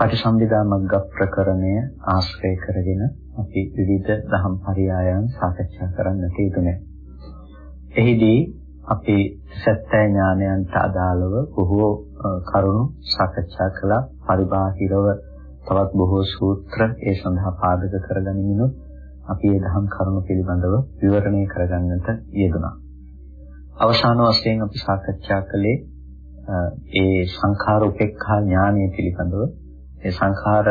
පටිසම්භිදා මග්ග ප්‍රකරණය ආශ්‍රය කරගෙන අපි විවිධ දහම් පරයයන් සාකච්ඡා කරන්නට යෙදුනේ. එහිදී අපි සත්‍ය ඥානයන්ට අදාළව බොහෝ කරුණු සාකච්ඡා කළා. පරිබාහිරව තවත් බොහෝ සූත්‍ර ඒ සඳහා පාදක කරගනිමිනුත් අපි මේ දහම් කරුණු පිළිබඳව විවරණය කරගන්නට යෙදුණා. අවසාන වශයෙන් අපි සාකච්ඡා කළේ ඒ සංඛාර උපේක්ඛා ඥානය පිළිබඳව ඒ සංඛාර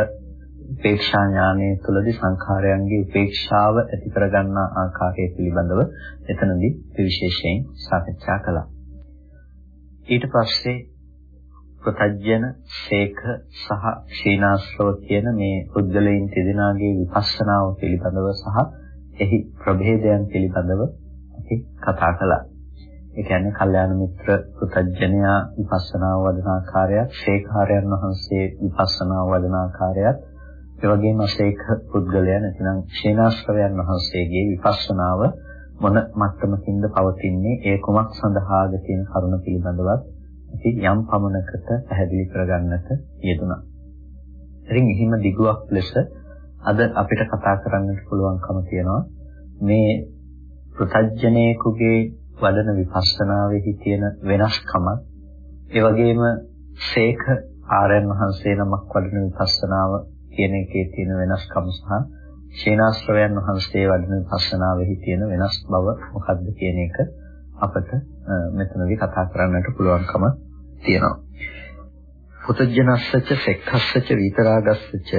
උපේක්ෂා ඥානය තුළදී සංඛාරයන්ගේ උපේක්ෂාව ඇති කරගන්නා ආකාරය පිළිබඳව එතනදී විශේෂයෙන් සාකච්ඡා කළා. ඊට පස්සේ ප්‍රතජන, ශේඛ සහ ක්ෂීනාශ්‍රව කියන මේ පුද්ගලයන් තිදෙනාගේ විපස්සනාව පිළිබඳව සහ එහි ප්‍රභේදයන් පිළිබඳව අපි කතා කළා. ඒ කියන්නේ කල්යාණ මිත්‍ර පුතඥයා විපස්සනාව වඩන ආකාරයත්, ශේඛාරයන් වහන්සේ විපස්සනාව වඩන ආකාරයත්, ඒ වගේම ශේඛ පුද්ගලයන් නැතිනම් ශේනාශ්‍රවයන් වහන්සේගේ විපස්සනාව මොන මට්ටමකින්ද පවතින්නේ, ඒ කුමක් සඳහාද කියන කරුණ පිළිබඳවත් අපි යම් පමණකට පැහැදිලි කරගන්නට යෙදුණා. ඉතින් එහිම දිගුවක් ලෙස අද අපිට කතා කරන්නට පුළුවන්කම තියෙනවා මේ පෘතජ්ජනේකුගේ වඩන විපස්සනාවේහි තියෙන වෙනස්කම ඒ වගේම ශේඛ ආරයන් වහන්සේ නමක් වඩන විපස්සනාව කියන එකේ තියෙන වෙනස්කම සහ ශේනාශ්‍රවයන් වහන්සේ වඩන විපස්සනාවේහි තියෙන වෙනස් බව මොකක්ද කියන එක අපට මෙතනදී කතා කරන්නට පුළුවන්කම තියෙනවා. පුතජනස්සච සෙක්ඛස්සච විතරාගස්සච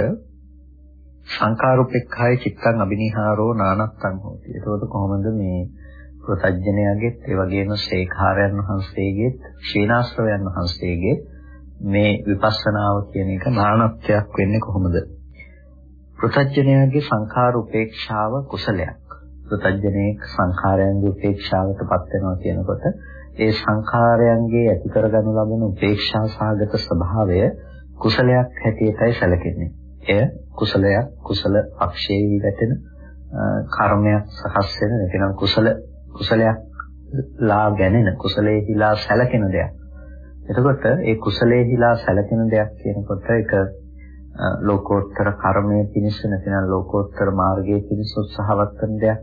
සංකාරුපෙක්ඛාය චිත්තං අබිනිහාරෝ නානත්තං හෝති. ඒකෝද කොහොමද මේ ප්‍රතඥයාගෙත් ඒ වගේම ශේඛාරයන් වහන්සේගෙත් ශීනාශ්‍රවයන් වහන්සේගෙත් මේ විපස්සනාව කියන එක නානත්වයක් වෙන්නේ කොහොමද? ප්‍රතඥයාගේ සංඛාර උපේක්ෂාව කුසලයක්. ප්‍රතඥයේ සංඛාරයන්ගේ උපේක්ෂාවටපත් වෙනවා කියනකොට ඒ සංඛාරයන්ගේ ඇති කරගනු ලබන උපේක්ෂා සාගත ස්වභාවය කුසලයක් හැටියටයි සැලකෙන්නේ. එය කුසලයක් කුසල පක්ෂයේ වැටෙන කර්මයක් සකස් වෙන නැතිනම් කුසල කුසලයක් ලා ගැනෙන කුසලයේහිලා සැලකෙන දෙයක්. එතකොට ඒ කුසලයේහිලා සැලකෙන දෙයක් කියනකොට ඒක ලෝකෝත්තර කර්මයේ පිණිස නැතිනම් ලෝකෝත්තර මාර්ගයේ පිණිස උත්සාහවත් කරන දෙයක්.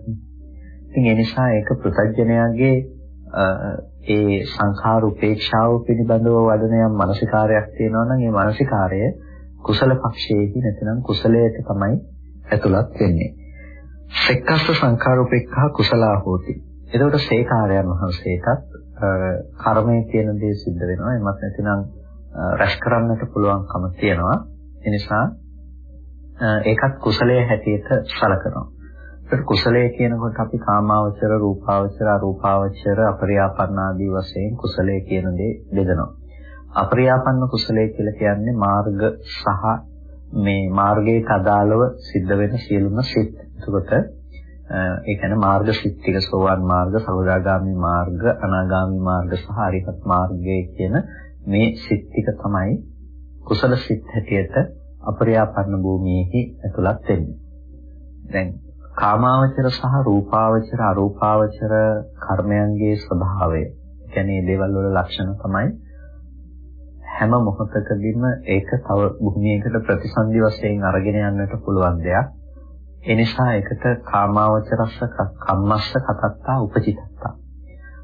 ඉතින් ඒ නිසා ඒක පෘථජ්ජනයාගේ ඒ සංඛාර උපේක්ෂාව පිළිබඳව වඩන යම් මානසිකාරයක් තියෙනවා නම් ඒ මානසිකාරය කුසල පක්ෂයේදී නැතිනම් කුසලයට තමයි ඇතුළත් වෙන්නේ. සෙක්කස්ස සංඛාරෝපේක්ඛා කුසලා හෝති. එතකොට සේකාරයන් වහන්සේටත් කර්මය කියන දේ සිද්ධ වෙනවා. එමත් නැතිනම් රැස් කරන්නට පුළුවන්කම තියෙනවා. ඒ නිසා ඒකත් කුසලයේ හැටියට සලකනවා. ඒත් කුසලයේ කියනකොට අපි කාමාවචර, රූපාවචර, අරූපාවචර, අපරියාපන්න ආදී වශයෙන් කුසලයේ කියන දේ බෙදනවා. අපරියාපන්න කුසලයේ කියලා කියන්නේ මාර්ග සහ මේ මාර්ගයට අදාළව සිද්ධ වෙන සියලුම සිත්. එතකොට ඒ කියන්නේ මාර්ග සිත්තික සෝවාන් මාර්ග, සෞදාගාමි මාර්ග, අනාගාමි මාර්ග සහ අරිහත් මාර්ගය කියන මේ සිත්තික තමයි කුසල සිත් හැටියට අපරියාපන්න භූමියේහි ඇතුළත් වෙන්නේ. දැන් කාමාවචර සහ රූපාවචර අරූපාවචර කර්මයන්ගේ ස්වභාවය කියන්නේ දේවල් වල ලක්ෂණ තමයි හැම මොහොතකදීම ඒක තව භූමියකට ප්‍රතිසන්දි වශයෙන් අරගෙන යන්නට පුළුවන් දෙයක්. ඒ නිසා ඒකට කාමාවචරස්ස කම්මස්ස කතත්තා උපචිතත්තා.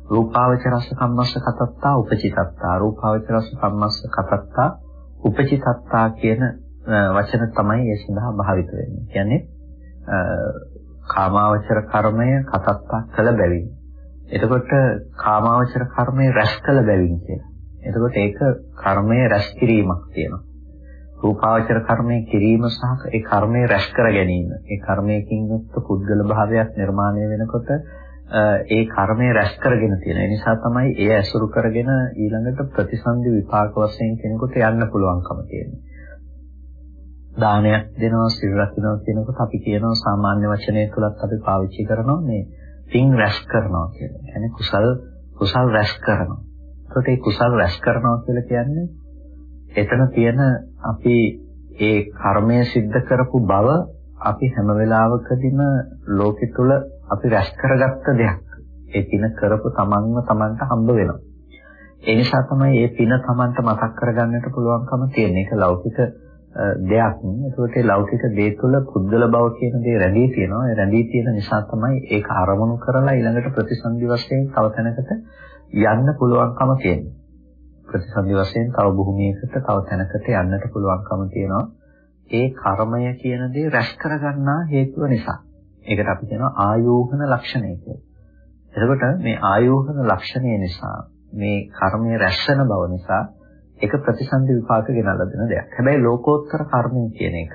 රූපාවචරස්ස කම්මස්ස කතත්තා උපචිතත්තා. රූපාවචරස්ස කම්මස්ස කතත්තා උපචිතත්තා කියන වචන තමයි ඒ සඳහා භාවිත වෙන්නේ. කියන්නේ කාමාවචර කර්මය කතත්තා කළ බැවින්. එතකොට කාමාවචර කර්මය රැස් කළ බැවින් කියලා. එතකොට ඒක කර්මය රැස් කිරීමක් තියෙනවා. රූපාවචර කර්මයේ කිරීම සහ ඒ කර්මයේ රැස් කර ගැනීම. ඒ කර්මයකින් යුක්ත පුද්ගල භාවයක් නිර්මාණය වෙනකොට ඒ කර්මය රැස් කරගෙන තියෙන. ඒ නිසා තමයි ඒ ඇසුරු කරගෙන ඊළඟට ප්‍රතිසන්දි විපාක වශයෙන් කෙනෙකුට යන්න පුළුවන්කම තියෙන්නේ. දානයක් දෙනවා සිල් රකින්නවා කියනකොට අපි කියනවා සාමාන්‍ය වචනය තුලත් අපි පාවිච්චි කරනවා මේ පින් රැස් කරනවා කියලා. يعني කුසල් කුසල් රැස් කරනවා. ඒකට මේ කුසල් රැස් කරනවා කියලා කියන්නේ එතන තියෙන අපි ඒ කර්මය સિદ્ધ කරපු බව අපි හැම වෙලාවකදීම ලෝකෙ තුල අපි රැස් කරගත්ත දෙයක්. ඒ පින කරපු තමන්ව තමන්ට හම්බ වෙනවා. ඒ නිසා තමයි මේ පින තමන්ට මතක් කරගන්නට පුළුවන්කම තියෙන. ඒක ලෞකික දෙයක්. ඒකට ඒ ලෞකික දේ තුළ පුද්ගල බව කියන දේ රැඳී තියෙනවා. ඒ රැඳී තියෙන නිසා තමයි ඒක අරමුණු කරලා ඊළඟට ප්‍රතිසන්දි වශයෙන් තව තැනකට යන්න පුළුවන්කම තියෙන්නේ. ප්‍රතිසන්දි වශයෙන් තව භූමියකට තව තැනකට යන්නට පුළුවන්කම තියෙනවා. ඒ කර්මය කියන දේ රැස් කරගන්නා හේතුව නිසා. ඒකට අපි කියනවා ආයෝහන ලක්ෂණය කියලා. එතකොට මේ ආයෝහන ලක්ෂණය නිසා මේ කර්මය රැස් වෙන බව නිසා ඒක ප්‍රතිසන්දි විපාක ගෙනල්ලා දෙන දෙයක්. හැබැයි ලෝකෝත්තර කර්මය කියන එක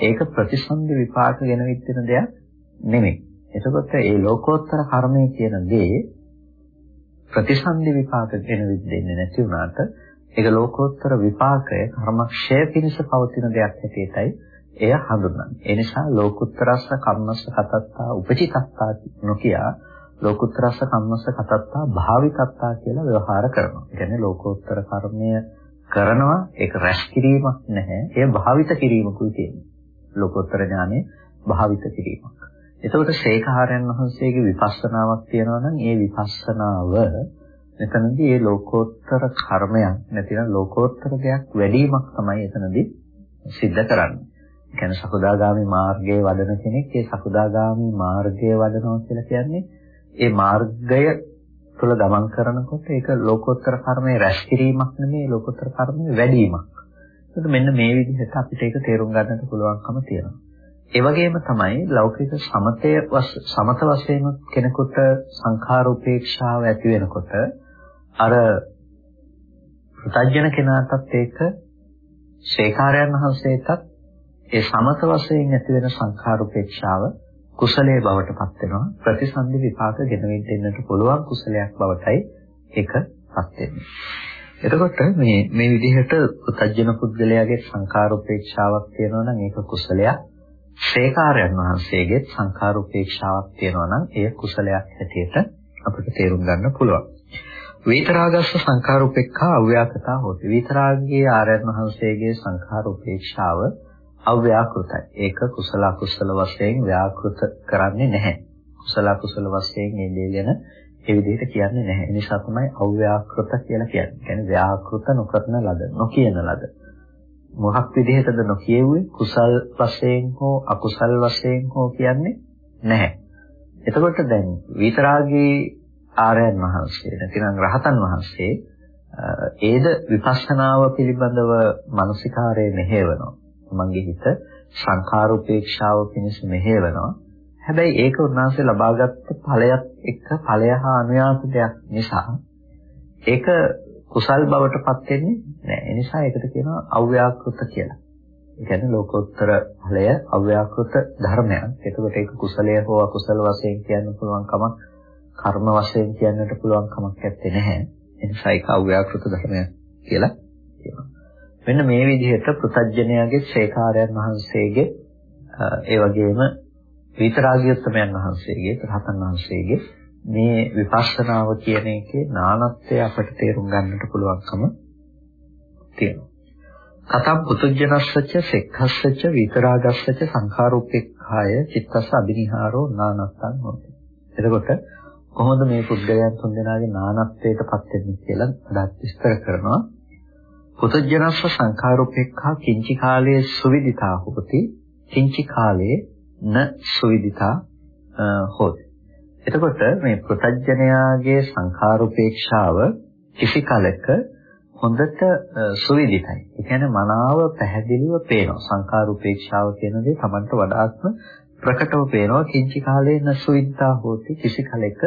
ඒක ප්‍රතිසන්දි විපාක ගෙනවිත් දෙන දෙයක් නෙමෙයි. එතකොට මේ ලෝකෝත්තර කර්මය කියන දේ ප්‍රතිසන්දි විපාක ගෙනවිත් දෙන්නේ නැති වුණාට ඒක ලෝකෝත්තර විපාකය කර්මක්ෂය පිණිස පවතින දෙයක් හැටියටයි එය හඳුන්වන්නේ. ඒ නිසා ලෝකුත්තරස්ස කම්මස්ස කතත්තා උපචිතත්තා නොකිය ලෝකුත්තරස්ස කම්මස්ස කතත්තා භාවිතත්තා කියලා ව්‍යවහාර කරනවා. ඒ කියන්නේ ලෝකෝත්තර කර්මය කරනවා ඒක රැස් කිරීමක් නැහැ. එය භාවිත කිරීමකුයි තියෙන්නේ. ලෝකෝත්තර ඥානෙ භාවිත කිරීමක්. එතකොට ශේඛාරයන් වහන්සේගේ විපස්සනාවක් තියෙනවා නම් ඒ විපස්සනාව එතනදී මේ ලෝකෝත්තර කර්මයක් නැතිනම් ලෝකෝත්තර දෙයක් වැඩිවීමක් තමයි එතනදී සිද්ධ කරන්නේ. ඒ කියන්නේ සකුදාගාමි මාර්ගයේ වඩන කෙනෙක් ඒ සකුදාගාමි මාර්ගයේ වඩනවා කියලා කියන්නේ ඒ මාර්ගය තුළ ගමන් කරනකොට ඒක ලෝකෝත්තර කර්මයේ රැස් කිරීමක් නෙමෙයි ලෝකෝත්තර කර්මයේ වැඩිවීමක්. ඒකට මෙන්න මේ විදිහට අපිට ඒක තේරුම් ගන්නට පුළුවන්කම තියෙනවා. ඒ වගේම තමයි ලෞකික සමතය සමත වශයෙන් කෙනෙකුට සංඛාර උපේක්ෂාව ඇති වෙනකොට අර ප්‍රත්‍යජන කෙනාටත් ඒක ශේඛාරයන් වහන්සේටත් ඒ සමත වශයෙන් ඇති වෙන සංඛාර උපේක්ෂාව කුසලයේ බවට පත් වෙනවා ප්‍රතිසන්දි විපාක ගෙනවින් දෙන්නට පුළුවන් කුසලයක් බවටයි ඒකපත් වෙන්නේ. එතකොට මේ මේ විදිහට ප්‍රත්‍යජන පුද්ගලයාගේ සංඛාර උපේක්ෂාවක් තියෙනවා නම් ඒක කුසලයක්. ශේඛාරයන් වහන්සේගේ සංඛාර උපේක්ෂාවක් තියෙනවා නම් එය කුසලයක් හැටියට අපිට තේරුම් ගන්න පුළුවන්. විතරාගස්ස සංඛාර උපේක්ඛා අව්‍යාකතා හොති. විතරාගයේ ආර්යයන් වහන්සේගේ සංඛාර උපේක්ෂාව අව්‍යාකෘතයි. ඒක කුසල අකුසල වශයෙන් ව්‍යාකෘත කරන්නේ නැහැ. කුසල අකුසල වශයෙන් මේ දේ ගැන ඒ විදිහට කියන්නේ නැහැ. ඒ නිසා තමයි අව්‍යාකෘත කියලා කියන්නේ. කියන්නේ ව්‍යාකෘත නොකරන ලද, නොකියන ලද. මොහක් විදිහටද නොකියෙව්වේ? කුසල් වශයෙන් හෝ අකුසල් වශයෙන් හෝ කියන්නේ නැහැ. එතකොට දැන් විතරාගයේ ආර්යයන් වහන්සේ නැතිනම් රහතන් වහන්සේ ඒද විපස්සනාව පිළිබඳව මානසිකාරයේ මෙහෙවනවා. මගේ හිත සංඛාර උපේක්ෂාව පිණිස මෙහෙවනවා. හැබැයි ඒක උන්වහන්සේ ලබාගත් ඵලයක් එක්ක ඵලය හා අනුයාත දෙයක් නිසා ඒක කුසල් බවට පත් වෙන්නේ නැහැ. ඒ නිසා ඒකට කියනවා අව්‍යාකෘත කියලා. ඒ කියන්නේ ලෝකෝත්තර ඵලය අව්‍යාකෘත ධර්මයක්. එතකොට ඒක කුසලය හෝ අකුසල වශයෙන් කියන්න පුළුවන් කමක් කර්ම වශයෙන් කියන්නට පුළුවන් කමක් නැත්තේ නැහැ. එනිසා ඒක අව්‍යාකෘත ධර්මයක් කියලා කියනවා. මෙන්න මේ විදිහට පෘතජ්ජනයාගේ ශේඛාරයන් වහන්සේගේ ඒ වගේම විතරාගියත්තමයන් වහන්සේගේ රහතන් වහන්සේගේ මේ විපස්සනාව කියන එකේ නානත්වය අපට තේරුම් ගන්නට පුළුවන්කම තියෙනවා. කතම් පුතුජනස්සච සෙක්ඛස්සච විතරාගස්සච සංඛාරෝපේක්ඛාය චිත්තස්ස අබිනිහාරෝ නානත්තං හොති. එතකොට කොහොමද මේ පුද්ගලයන් තුන්දෙනාගේ නානත්වයටපත් වෙන්නේ කියලා අදහස් විස්තර කරනවා. පුතජනස්ස සංඛාරෝපේක්ඛා කිංචි කාලයේ සුවිදිතා හොති කිංචි කාලයේ න සුවිදිතා හොති. එතකොට මේ පුතජනයාගේ සංඛාරෝපේක්ෂාව කිසි කලක හොඳට සුවිදිතයි. ඒ කියන්නේ මනාව පැහැදිලිව පේනවා. සංඛාරෝපේක්ෂාව කියන දේ Tamanට වඩාත්ම ප්‍රකටව පේනවා කිංචි කාලේ නසුවිද්දා හෝති කිසි කලෙක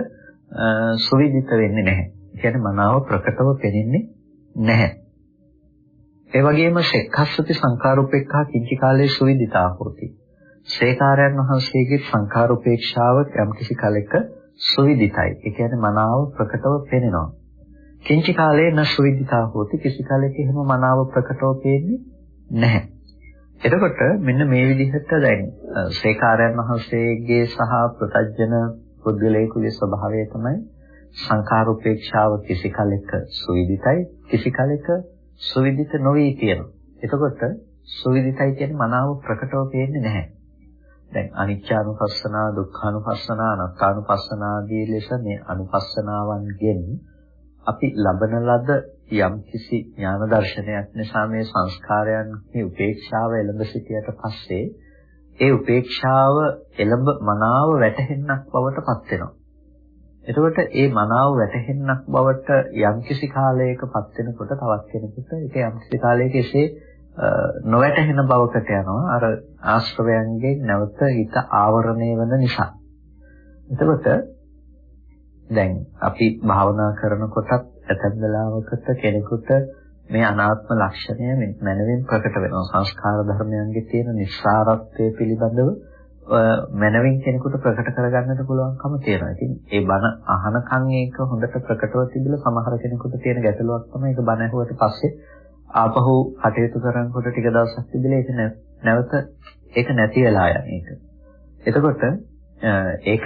සුවිදිත වෙන්නේ නැහැ. කියන්නේ මනාව ප්‍රකටව පෙනෙන්නේ නැහැ. ඒ වගේම සෙක්ඛස්සති සංඛාරුපේක්ඛා කිංචි කාලේ සුවිදිතා හෝති. සේකාරයන් වහන්සේගේ සංඛාරුපේක්ෂාව යම්කිසි කලෙක සුවිදිතයි. ඒ කියන්නේ මනාව ප්‍රකටව පෙනෙනවා. කිංචි කාලේ නසුවිදිතා හෝති කිසි කලෙක එහෙම මනාව ප්‍රකටව පේන්නේ නැහැ. එතකොට මෙන්න මේ විදිහට දැන් සේකාරයන් වහන්සේගේ සහ ප්‍රතජන පුද්ගලයෙකුගේ ස්වභාවය තමයි සංඛාර උපේක්ෂාව කිසි කලෙක සුවිදිතයි කිසි කලෙක සුවිදිත නොවේ කියනවා. එතකොට සුවිදිතයි කියන්නේ මනාව ප්‍රකටව පේන්නේ නැහැ. දැන් අනිච්චානුපස්සනා, දුක්ඛානුපස්සනා, අනාත්මානුපස්සනා ආදී ලෙස මේ අනුපස්සනාවන්ගෙන් අපි ලබන ලද යම් කිසි ඥාන දර්ශනයක් නිසා මේ සංස්කාරයන්හි උපේක්ෂාව එළඹ සිටියට පස්සේ ඒ උපේක්ෂාව එළඹ මනාව වැටහෙන්නක් බවට පත් වෙනවා. එතකොට ඒ මනාව වැටහෙන්නක් බවට යම්කිසි කාලයකපත් වෙනකොට තවත් කෙනෙකුට ඒක යම්කිසි කාලයක එසේ නොවැටහෙන බවකට යනවා අර ආශ්‍රවයන්ගෙන් නැවත හිත ආවරණය වෙන නිසා. එතකොට දැන් අපි භාවනා කරනකොටත් ඇතැම් වෙලාවකට කෙනෙකුට මේ අනාත්ම ලක්ෂණය මනවින් ප්‍රකට වෙනවා සංස්කාර ධර්මයන්ගේ තියෙන නිස්සාරත්වය පිළිබඳව මනවින් කෙනෙකුට ප්‍රකට කරගන්නට පුළුවන්කම තියෙනවා. ඉතින් ඒ බණ අහනකන් ඒක හොඳට ප්‍රකටව තිබිලා සමහර කෙනෙකුට තියෙන ගැටලුවක් තමයි ඒක බණ ඇහුවට පස්සේ ආපහු කටයුතු කරනකොට ටික දවසක් තිබිලා ඒක නැවත ඒක නැති වෙලා යන එක. එතකොට ඒක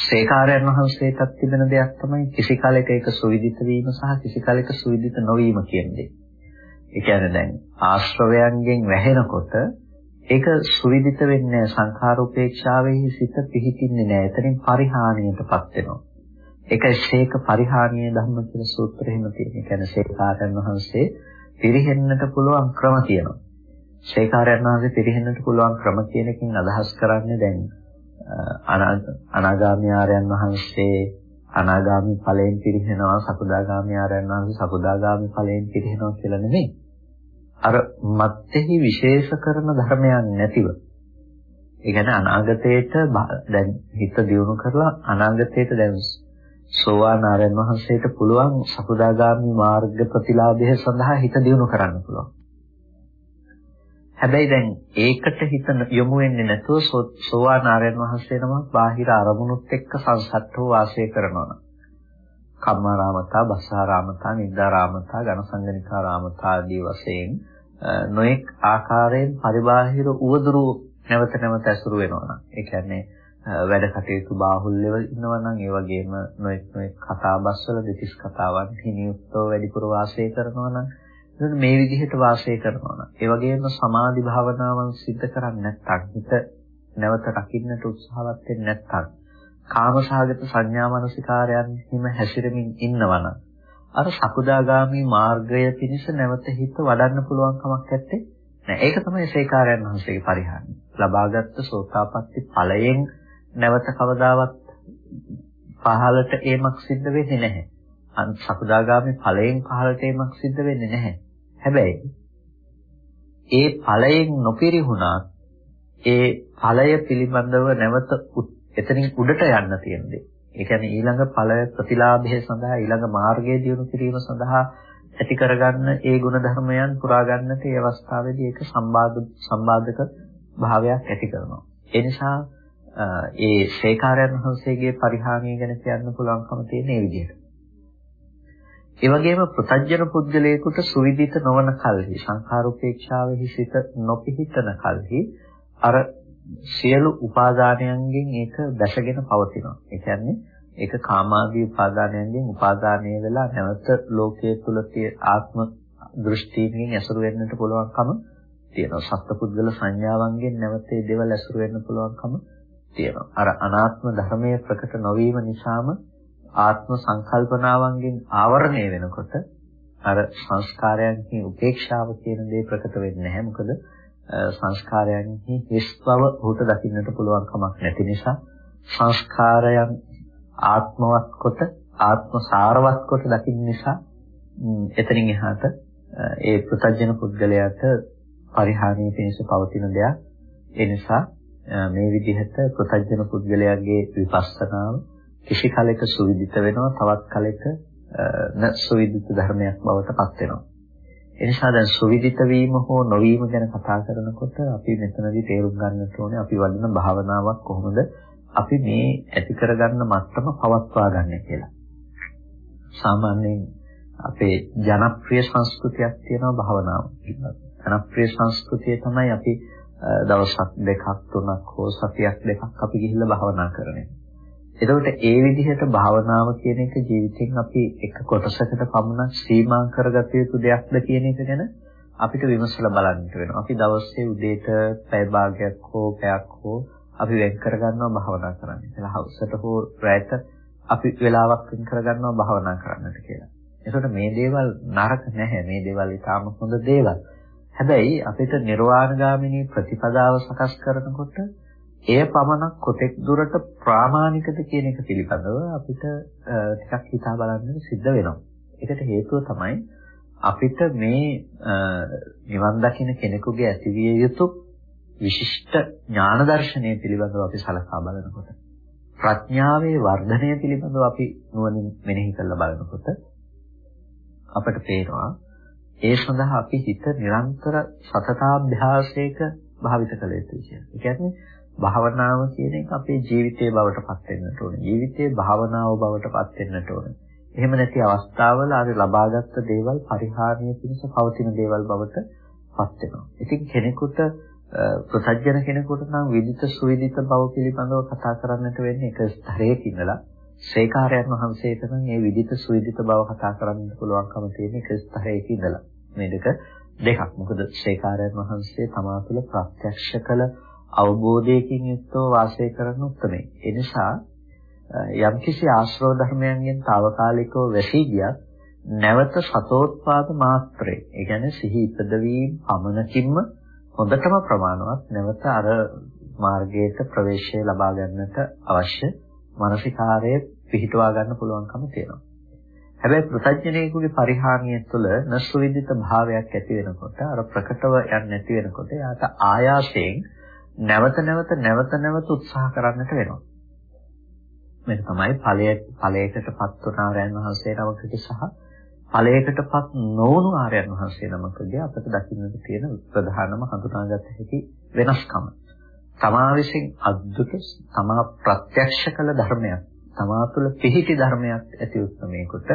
සේකාරයන් වහන්සේටත් තිබෙන දෙයක් තමයි කිසි කාලයක ඒක සුවිදිත වීම සහ කිසි කාලයක සුවිදිත නොවීම කියන්නේ. ඒ කියන්නේ දැන් ආශ්‍රවයන්ගෙන් වැහෙනකොට ඒක සුවිදිත වෙන්නේ සංඛාර උපේක්ෂාවෙහි සිත පිහිටින්නේ නැහැ. එතනින් පරිහානියටපත් වෙනවා. ඒකයි ශේක පරිහානිය ධම්ම කියන සූත්‍රෙහිම තියෙන. ඒ කියන්නේ ශේකාරයන් වහන්සේ පිරිහෙන්නට පුළුවන් ක්‍රම තියෙනවා. ශේකාරයන් වහන්සේ පිරිහෙන්නට පුළුවන් ක්‍රම කියන එකකින් අදහස් කරන්නේ දැන් අනාගාමී ආර්යයන් වහන්සේ අනාගාමී ඵලයෙන් පිරිහෙනවා සකුදාගාමී ආර්යයන් වහන්සේ සකුදාගාමී ඵලයෙන් පිරිහෙනවා කියලා නෙමෙයි. අර මත්ෙහි විශේෂ කරන ධර්මයන් නැතිව ඒ කියන්නේ අනාගතයට දැන් හිත දියුණු කරලා අනාගතයට දැන් සෝවාන් ආරයන් වහන්සේට පුළුවන් සකුදාගාමි මාර්ග ප්‍රතිලාභය සඳහා හිත දියුණු කරන්න පුළුවන්. හැබැයි දැන් ඒකට හිත යොමු වෙන්නේ නැතුව සෝවාන් ආරයන් වහන්සේ නම බාහිර අරමුණුත් එක්ක සංසට්ඨව වාසය කරනවා. කම්මාරාමතා, බස්සාරාමතා, නිද්දාරාමතා, ඝනසංගනිකාරාමතා ආදී වශයෙන් නොඑක් ආකාරයෙන් පරිබාහිර උවදුරු නැවත නැවත ඇසුරු වෙනවා නම් ඒ කියන්නේ වැඩ කටයුතු බාහුල්‍යව ඉන්නවා නම් ඒ වගේම නොඑක් නොඑක් කතාබස් වල දෙතිස් කතාවන් හිනියුක්තව වැඩිපුර වාසය කරනවා නම් මේ විදිහට වාසය කරනවා නම් ඒ වගේම සමාධි භාවනාවන් සිද්ධ කරන්නේ නැත්නම් හිත නැවත රකින්නට උත්සාහවත් වෙන්නේ නැත්නම් කාමසහගත සංඥා මනසිකාරයන් හිම හැසිරෙමින් ඉන්නවා නම් අර සකුදාගාමි මාර්ගය පිණිස නැවත හිත වඩන්න පුළුවන් කමක් නැත්තේ නෑ. ඒක තමයි සේකාරයන් වහන්සේගේ පරිහානිය. ලබාගත් සෝතාපට්ටි ඵලයෙන් නැවත කවදාවත් පහළට ඒමක් සිද්ධ වෙන්නේ නැහැ. සකුදාගාමි ඵලයෙන් පහළට ඒමක් සිද්ධ වෙන්නේ නැහැ. හැබැයි ඒ ඵලයෙන් නොපිරිහුණා ඒ ඵලය පිළිබඳව නැවත එතනින් උඩට යන්න තියෙන ඒ කියන්නේ ඊළඟ ඵල ප්‍රතිලාභය සඳහා ඊළඟ මාර්ගය දියුණු කිරීම සඳහා ඇති කරගන්න ඒ ගුණ ධර්මයන් පුරා ගන්නට ඒ අවස්ථාවේදී ඒක සම්බාධ සම්බාධක භාවයක් ඇති කරනවා. ඒ නිසා ඒ ශේකාරයන් වහන්සේගේ පරිහානිය ගැන කියන්න පුළුවන්කම තියෙන මේ විදිහට. ඒ වගේම ප්‍රතඥ පුද්ගලයෙකුට සුවිදිත නොවන කල්හි සංඛාරෝපේක්ෂාවෙහි සිත නොපිහිටන කල්හි අර සියලු උපාදානයන්ගෙන් ඒක දැසගෙන පවතිනවා. ඒ කියන්නේ ඒක කාමාදී උපාදානයන්ගෙන් උපාදානය වෙලා නැවත ලෝකයේ තුල ආත්ම දෘෂ්ටියෙන් ඇසුරු වෙන්නට පුළුවන්කම තියෙනවා. සත්පුද්ගල සංඥාවන්ගෙන් නැවත ඒ දේවල් ඇසුරු වෙන්න පුළුවන්කම තියෙනවා. අර අනාත්ම ධර්මයේ ප්‍රකට නොවීම නිසාම ආත්ම සංකල්පනාවන්ගෙන් ආවරණය වෙනකොට අර සංස්කාරයන්හි උපේක්ෂාව කියන දේ ප්‍රකට වෙන්නේ නැහැ. මොකද සංස්කාරයන්හි හිස් බව ඔහුට දකින්නට පුළුවන් කමක් නැති නිසා සංස්කාරයන් ආත්මවත් කොට ආත්ම සාරවත් කොට දකින්න නිසා එතනින් එහාට ඒ ප්‍රත්‍යජන පුද්ගලයාට පරිහානිය පිණිස පවතින දෙයක් ඒ නිසා මේ විදිහට ප්‍රත්‍යජන පුද්ගලයාගේ විපස්සනාව කිසි කලෙක සුවිදිත වෙනවා තවත් කලෙක න සුවිදිත ධර්මයක් බවට පත් වෙනවා එනිසා දැන් සුවිදිත වීම හෝ නොවීම ගැන කතා කරනකොට අපි මෙතනදී තේරුම් ගන්නට ඕනේ අපි වඩන භාවනාවක් කොහොමද අපි මේ ඇති කරගන්න මට්ටම පවත්වා ගන්න කියලා. සාමාන්‍යයෙන් අපේ ජනප්‍රිය සංස්කෘතියක් තියෙනවා භාවනාව පිළිබඳව. ජනප්‍රිය සංස්කෘතිය තමයි අපි දවසක් දෙකක් තුනක් හෝ සතියක් දෙකක් අපි ගිහිල්ලා භාවනා කරන්නේ. එතකොට ඒ විදිහට භාවනාව කියන එක ජීවිතෙන් අපි එක කොටසකට පමණක් සීමා කරගත යුතු දෙයක්ද කියන එක ගැන අපිට විමසලා බලන්න වෙනවා. අපි දවසේ උදේට පැය භාගයක් හෝ පැයක් හෝ අපි වෙන් කරගන්නවා භාවනා කරන්න. කියලා හවසට හෝ රැයට අපි වෙලාවක් වෙන් කරගන්නවා භාවනා කරන්නට කියලා. එතකොට මේ දේවල් නරක නැහැ. මේ දේවල් ඉතාම හොඳ දේවල්. හැබැයි අපිට නිර්වාණගාමිනී ප්‍රතිපදාව සකස් කරනකොට එය පමණක් කොතෙක් දුරට ප්‍රාමාණිකද කියන එක පිළිබඳව අපිට ටිකක් හිතා බලන්න සිද්ධ වෙනවා. ඒකට හේතුව තමයි අපිට මේ නිවන් දකින්න කෙනෙකුගේ ඇතිවිය යුතු විශිෂ්ට ඥාන දර්ශනය පිළිබඳව අපි සලකා බලනකොට ප්‍රඥාවේ වර්ධනය පිළිබඳව අපි නුවණින් මෙනෙහි කරලා බලනකොට අපට පේනවා ඒ සඳහා අපි හිත නිරන්තර සතතාභ්‍යාසයක භාවිත කළ යුතුයි කියලා. ඒ කියන්නේ භාවනාව කියන එක අපේ ජීවිතයේ බවට පත් වෙන්නට ඕනේ. ජීවිතයේ භාවනාව බවට පත් වෙන්නට ඕනේ. එහෙම නැති අවස්ථාවල අර ලබාගත් දේවල් පරිහානිය පිණිස පවතින දේවල් බවට පත් වෙනවා. ඉතින් කෙනෙකුට ප්‍රසජන කෙනෙකුට නම් විදිත සුවිදිත බව පිළිබඳව කතා කරන්නට වෙන්නේ එක ස්තරයක ඉඳලා ශ්‍රේකාරයන් වහන්සේට නම් මේ විදිත සුවිදිත බව කතා කරන්න පුළුවන්කම තියෙන එක ස්තරයක ඉඳලා. මේ දෙක දෙකක්. මොකද ශේකාරයන් වහන්සේ තමා තුළ ප්‍රත්‍යක්ෂ කළ අවබෝධයකින් යුක්තව වාසය කරන උත්මේ. ඒ නිසා යම්කිසි ආශ්‍රව ධර්මයන්ගෙන් తాවකාලිකව වැසී ගියත් නැවත සතෝත්පාද මාත්‍රේ. ඒ කියන්නේ සිහි ඉපදවීම පමණකින්ම හොඳටම ප්‍රමාණවත් නැවත අර මාර්ගයට ප්‍රවේශය ලබා ගන්නට අවශ්‍ය මානසිකාරය පිහිටුවා ගන්න පුළුවන්කම තියෙනවා. හැබැයි පෘථජ්ජනයෙකුගේ පරිහානිය තුළ නසුවිදිත භාවයක් ඇති වෙනකොට අර ප්‍රකටව යන්නේ නැති වෙනකොට යාට ආයාසයෙන් නැවත නැවත නැවත නැවත උත්සාහ කරන්නට වෙනවා. මේක තමයි ඵලයේ ඵලයකටපත් වුණ ආර්යයන් වහන්සේ නමකට සහ ඵලයකටපත් නොවුණු ආර්යයන් වහන්සේ නමකගේ අපට දකින්නට තියෙන ප්‍රධානම හඳුනාගත හැකි වෙනස්කම. තමා විසින් අද්දුට තමා ප්‍රත්‍යක්ෂ කළ ධර්මයක් තමා තුළ පිහිටි ධර්මයක් ඇති උත්මේකට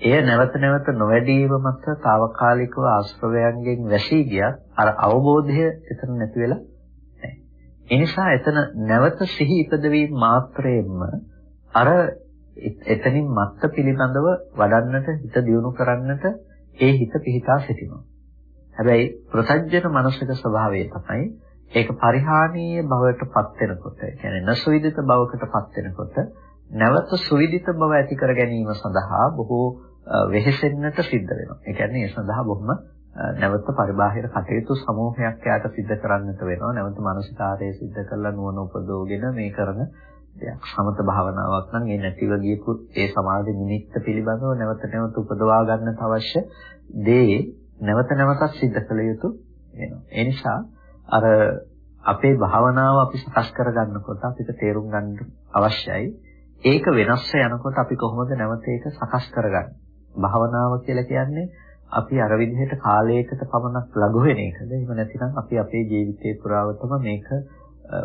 එය නැවත නැවත නොවැඩීම මත తాවකාලිකව ආශ්‍රවයන්ගෙන් වැසී ගියත් අර අවබෝධය එතන නැති වෙලා නැහැ. ඒ නිසා එතන නැවත සිහි ඉපදවීම මාත්‍රයෙන්ම අර එතනින් මත්ත පිළිබඳව වඩන්නට හිත දියුණු කරන්නට ඒ හිත පිහිටා සිටිනවා. හැබැයි ප්‍රසජ්ජන මනසක ස්වභාවය තමයි ඒක පරිහානීය බවට පත් වෙනකොට, කියන්නේ නසුවිදිත බවකට පත් වෙනකොට නැවත සුවිදිත බව ඇති කර ගැනීම සඳහා බොහෝ වෙහෙසෙන්නට සිද්ධ වෙනවා. ඒ කියන්නේ ඒ සඳහා බොහොම නැවත පරිබාහිර කටයුතු සමූහයක් යාට සිද්ධ කරන්නට වෙනවා. නැවත මානසිකාරය සිද්ධ කරලා නුවණ උපදවගෙන මේ කරන දෙයක්. සමත භාවනාවක් නම් ඒ නැතිව ගියපු ඒ සමාධි නිමිත්ත පිළිබඳව නැවත නැවත උපදවා ගන්නට අවශ්‍ය දේ නැවත නැවතත් සිද්ධ කළ යුතු වෙනවා. ඒ නිසා අර අපේ භාවනාව අපි සකස් කරගන්නකොට අපිට තේරුම් ගන්න අවශ්‍යයි. ඒක වෙනස් යනකොට අපි කොහොමද නැවත ඒක සකස් කරගන්නේ? භාවනාව කියලා කියන්නේ අපි අර විදිහට කාලයකට පමණක් ලඟු වෙන එකද? එහෙම නැතිනම් අපි අපේ ජීවිතේ පුරාවටම මේක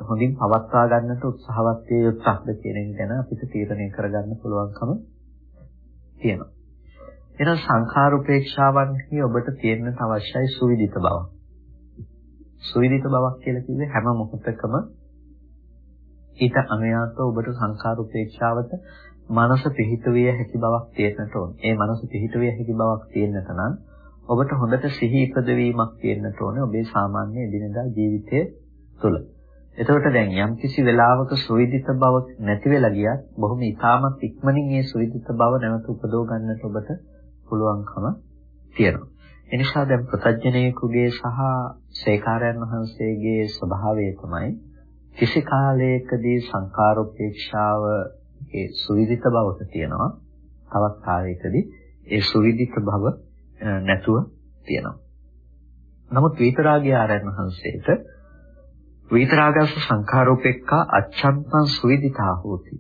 හොඳින් පවත්වා ගන්නට උත්සාහවත් වේ යුත්තක්ද කියන එක ගැන අපිට තීරණය කරගන්න පුළුවන්කම තියෙනවා. එහෙනම් සංඛාර උපේක්ෂාවන්හි ඔබට තියෙන්න අවශ්‍යයි සුවිදිත බවක් සුවිදිත බවක් කියලා කිව්වේ හැම මොහොතකම ඊට අනුයාතව ඔබට සංඛාර උපේක්ෂාවට මනස පිහිටවිය හැකි බවක් තියෙන්නට ඕන. ඒ මනස පිහිටවිය හැකි බවක් තියෙන්නට නම් ඔබට හොඳට සිහි ඉපදවීමක් තියෙන්නට ඕනේ ඔබේ සාමාන්‍ය එදිනදා ජීවිතයේ තුළ. එතකොට දැන් යම් කිසි වෙලාවක සුවිදිත බව නැති වෙලා ගියත් බොහොම ඉතාමත් ඉක්මනින් ඒ සුවිදිත බව නැවත උපදව ගන්නට ඔබට පුළුවන්කම තියෙනවා. එනිසා දැන් ප්‍රත්‍යඥයෙකුගේ සහ සේකාරයන් වහන්සේගේ ස්වභාවය තමයි කිසි කාලයකදී සංකාරෝපේක්ෂාව ඒ සුවිදිත බවක තියෙනවා. තවත් කාලයකදී ඒ සුවිදිත බව නැතුව තියෙනවා. නමුත් විතරාගය ආරයන් වහන්සේට විතරාගස සංඛාරෝපේක්ඛා අච්ඡන්තං සුවිදිතා හෝති.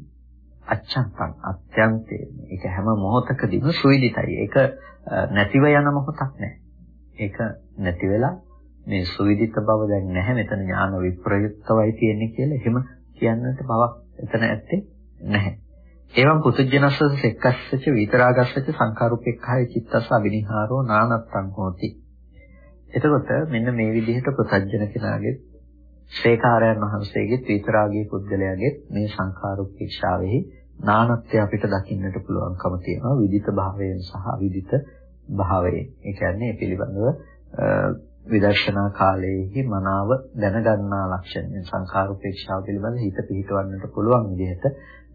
අච්ඡන්තං අත්‍යන්තේ ඒක හැම මොහොතකදීම සුවිදිතයි ඒක නැතිව යන මොහොතක් නැහැ. ඒක නැති වෙලා මේ සුවිදිත බව දැන් නැහැ මෙතන ඥාන විප්‍රයුක්තවයි තියෙන්නේ කියලා එහෙම කියන්නට බවක් එතන ඇත්තේ නැහැ. එවං පුතුජනස්ස සෙක්කස්සච විතරාගස්සච සංකාරුපෙක්ඛය චිත්තස්ස අබිනිහාරෝ නානත්තං හෝති. එතකොට මෙන්න මේ විදිහට ප්‍රත්‍යජන කෙනාගේ ශ්‍රේකාරයන් වහන්සේගේ විතරාගී පුද්ගලයාගේ මේ සංඛාර උපේක්ෂාවෙහි නානත්වය අපිට දකින්නට පුළුවන්කම තියෙනවා විදිත භාවයෙන් සහ විදිත භාවයෙන්. ඒ කියන්නේ පිළිබඳව විදර්ශනා කාලයේහි මනාව දැනගන්නා ලක්ෂණ සංඛාර උපේක්ෂාව පිළිබඳ හිත පිහිටවන්නට පුළුවන් විදිහට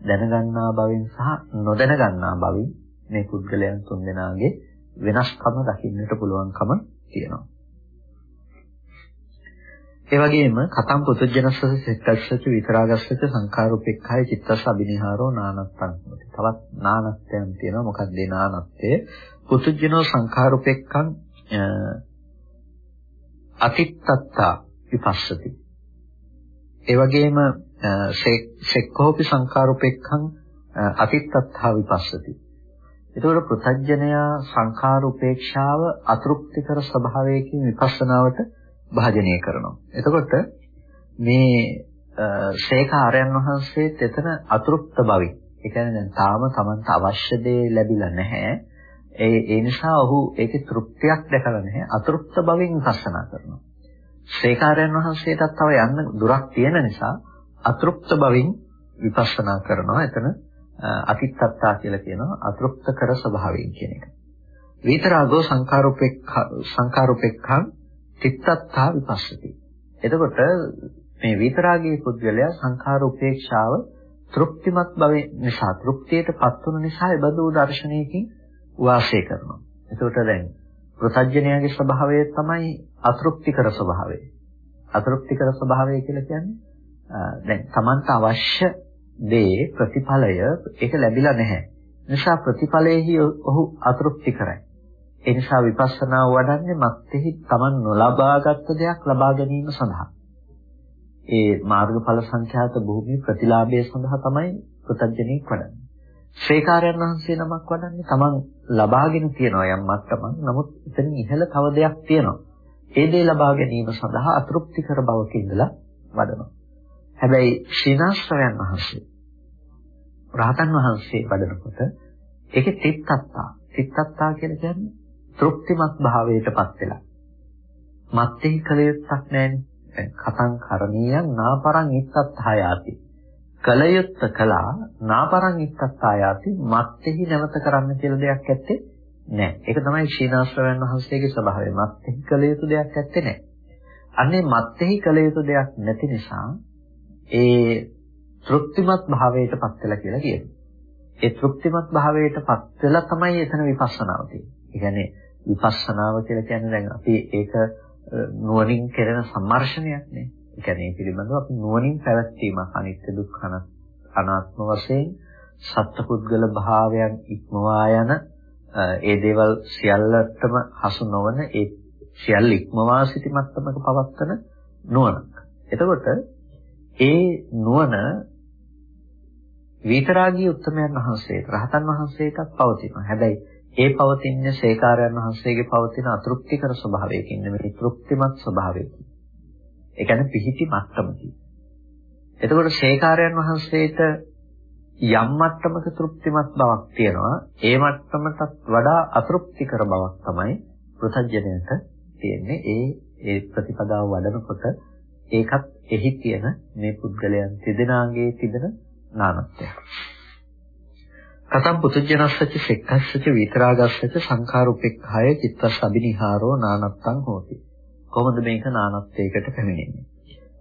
දැනගන්නා බවින් සහ නොදැනගන්නා බවින් මේ පුද්ගලයන් තුන්දෙනාගේ වෙනස්කම දකින්නට පුළුවන්කම තියෙනවා. ඒ වගේම කතම් පුතුජනස්ස සෙක්කස්සච විතරාගස්සච සංඛාරූපෙක්ඛය චිත්තස්ස අබිනිහාරෝ නානත්තං හොති. තවත් නානත්වයන් තියෙනවා. මොකක්ද ඒ නානත්වය? පුතුජනෝ සංඛාරූපෙක්ඛං අතිත්තත්තා විපස්සති. ඒ වගේම සෙක්කෝපි සංඛාරූපෙක්ඛං අතිත්තත්තා විපස්සති. එතකොට පෘථජ්ජනයා සංඛාර උපේක්ෂාව අතෘප්තිකර ස්වභාවයකින් විපස්සනාවට භාජනය කරනවා. එතකොට මේ ශේඛ ආර්යයන් වහන්සේත් එතන අතෘප්ත භවි. ඒ කියන්නේ දැන් තාම Tamanට අවශ්‍ය දේ ලැබිලා නැහැ. ඒ ඒ නිසා ඔහු ඒකේ තෘප්තියක් දැකලා නැහැ. අතෘප්ත භවෙන් විපස්සනා කරනවා. ශේඛ ආර්යයන් වහන්සේටත් තව යන්න දුරක් තියෙන නිසා අතෘප්ත භවෙන් විපස්සනා කරනවා. එතන අතිත්තත්තා කියලා කියනවා අතෘප්ත කර ස්වභාවයෙන් කියන එක. විතරාගෝ සංඛාරූපෙක්ඛ සංඛාරූපෙක්ඛං චිත්තත්තා විපස්සති. එතකොට මේ විතරාගී පුද්ගලයා සංඛාර උපේක්ෂාව තෘප්තිමත් බව නිසා තෘප්තියටපත් වුන නිසා ඒ බඳු දර්ශනයකින් වාසය කරනවා. එතකොට දැන් ප්‍රසජ්ජනයාගේ ස්වභාවය තමයි අතෘප්තිකර ස්වභාවය. අතෘප්තිකර ස්වභාවය කියලා කියන්නේ දැන් Tamanta අවශ්‍ය දේ ප්‍රතිඵලය ඒක ලැබිලා නැහැ. නිසා ප්‍රතිඵලයේහි ඔහු අතෘප්ති කරයි. ඒ නිසා විපස්සනා වඩන්නේ මත්ෙහි Taman නොලබාගත් දෙයක් ලබා ගැනීම සඳහා. ඒ මාර්ගඵල සංඛ්‍යාත භූමි ප්‍රතිලාභය සඳහා තමයි ප්‍රත්‍යජනෙක් වඩන්නේ. ශ්‍රේකාරයන් වහන්සේ නමක් වඩන්නේ Taman ලබාගෙන තියනවා යම් මට්ටමක්. නමුත් එතනින් ඉහළ තව දෙයක් තියෙනවා. ඒ දේ ලබා ගැනීම සඳහා අතෘප්තිකර බවක ඉඳලා වඩනවා. හැබැයි ශ්‍රීනාශ්‍රයන් වහන්සේ රහතන් වහන්සේ වඩනකොට ඒකේ තිත්තත්තා තිත්තත්තා කියලා කියන්නේ තෘප්තිමත් භාවයටපත් වෙලා. මත්ෙහි කලයුත්තක් නැහැනේ. කතං කරණීයං නාපරං ඉත්තත්හායාති. කලයුත්ත කළා නාපරං ඉත්තත්හායාති මත්ෙහි නැවත කරන්න කියලා දෙයක් ඇත්තේ නැහැ. ඒක තමයි ශීනාශ්‍රවයන් වහන්සේගේ ස්වභාවය. මත්ෙහි කලයුතු දෙයක් ඇත්තේ නැහැ. අන්නේ මත්ෙහි කලයුතු දෙයක් නැති නිසා ඒ තෘප්තිමත් භාවයටපත් වෙලා කියලා කියනවා. ඒ තෘප්තිමත් භාවයටපත් වෙලා තමයි එතන විපස්සනාව තියෙන්නේ. ඒ කියන්නේ විපස්සනාව කියලා කියන්නේ දැන් අපි ඒක නුවණින් කෙරෙන සම්මර්ෂණයක් නේ. ඒ කියන්නේ පිළිබඳව අපි නුවණින් පැවැත්වීමක් අනිත්‍ය දුක්ඛ අනාත්ම වශයෙන් සත්පුද්ගල භාවයන් ඉක්මවා යන ඒ දේවල් සියල්ලටම හසු නොවන ඒ සියල්ල ඉක්මවා සිටි මට්ටමක පවත්තන නුවණක්. එතකොට ඒ නුවණ විතරාගී උත්තමයන් වහන්සේට රහතන් වහන්සේටත් පවතිනවා. හැබැයි ඒ පවතින ශේකාරයන් වහන්සේගේ පවතින අතෘප්තිකර ස්වභාවයකින් නෙමෙයි තෘප්තිමත් ස්වභාවයකින්. ඒ කියන්නේ පිහිටි මට්ටමකින්. එතකොට ශේකාරයන් වහන්සේට යම් මට්ටමක තෘප්තිමත් බවක් තියෙනවා. ඒ මට්ටමටත් වඩා අතෘප්තිකර බවක් තමයි පෘථජ්ජනයට තියෙන්නේ. ඒ ඒ ප්‍රතිපදාව වඩනකොට ඒකත් එහි තියෙන මේ පුද්ගලයන් තිදෙනාගේ තිබෙන නානත්වය. කතම් පුතුජනස්සච සෙක්කස්සච විතරාගස්සච සංඛාරුපෙක්ඛය චිත්තස් අබිනිහාරෝ නානත්තං හෝති. කොහොමද මේක නානත්වයකට පැමිණෙන්නේ?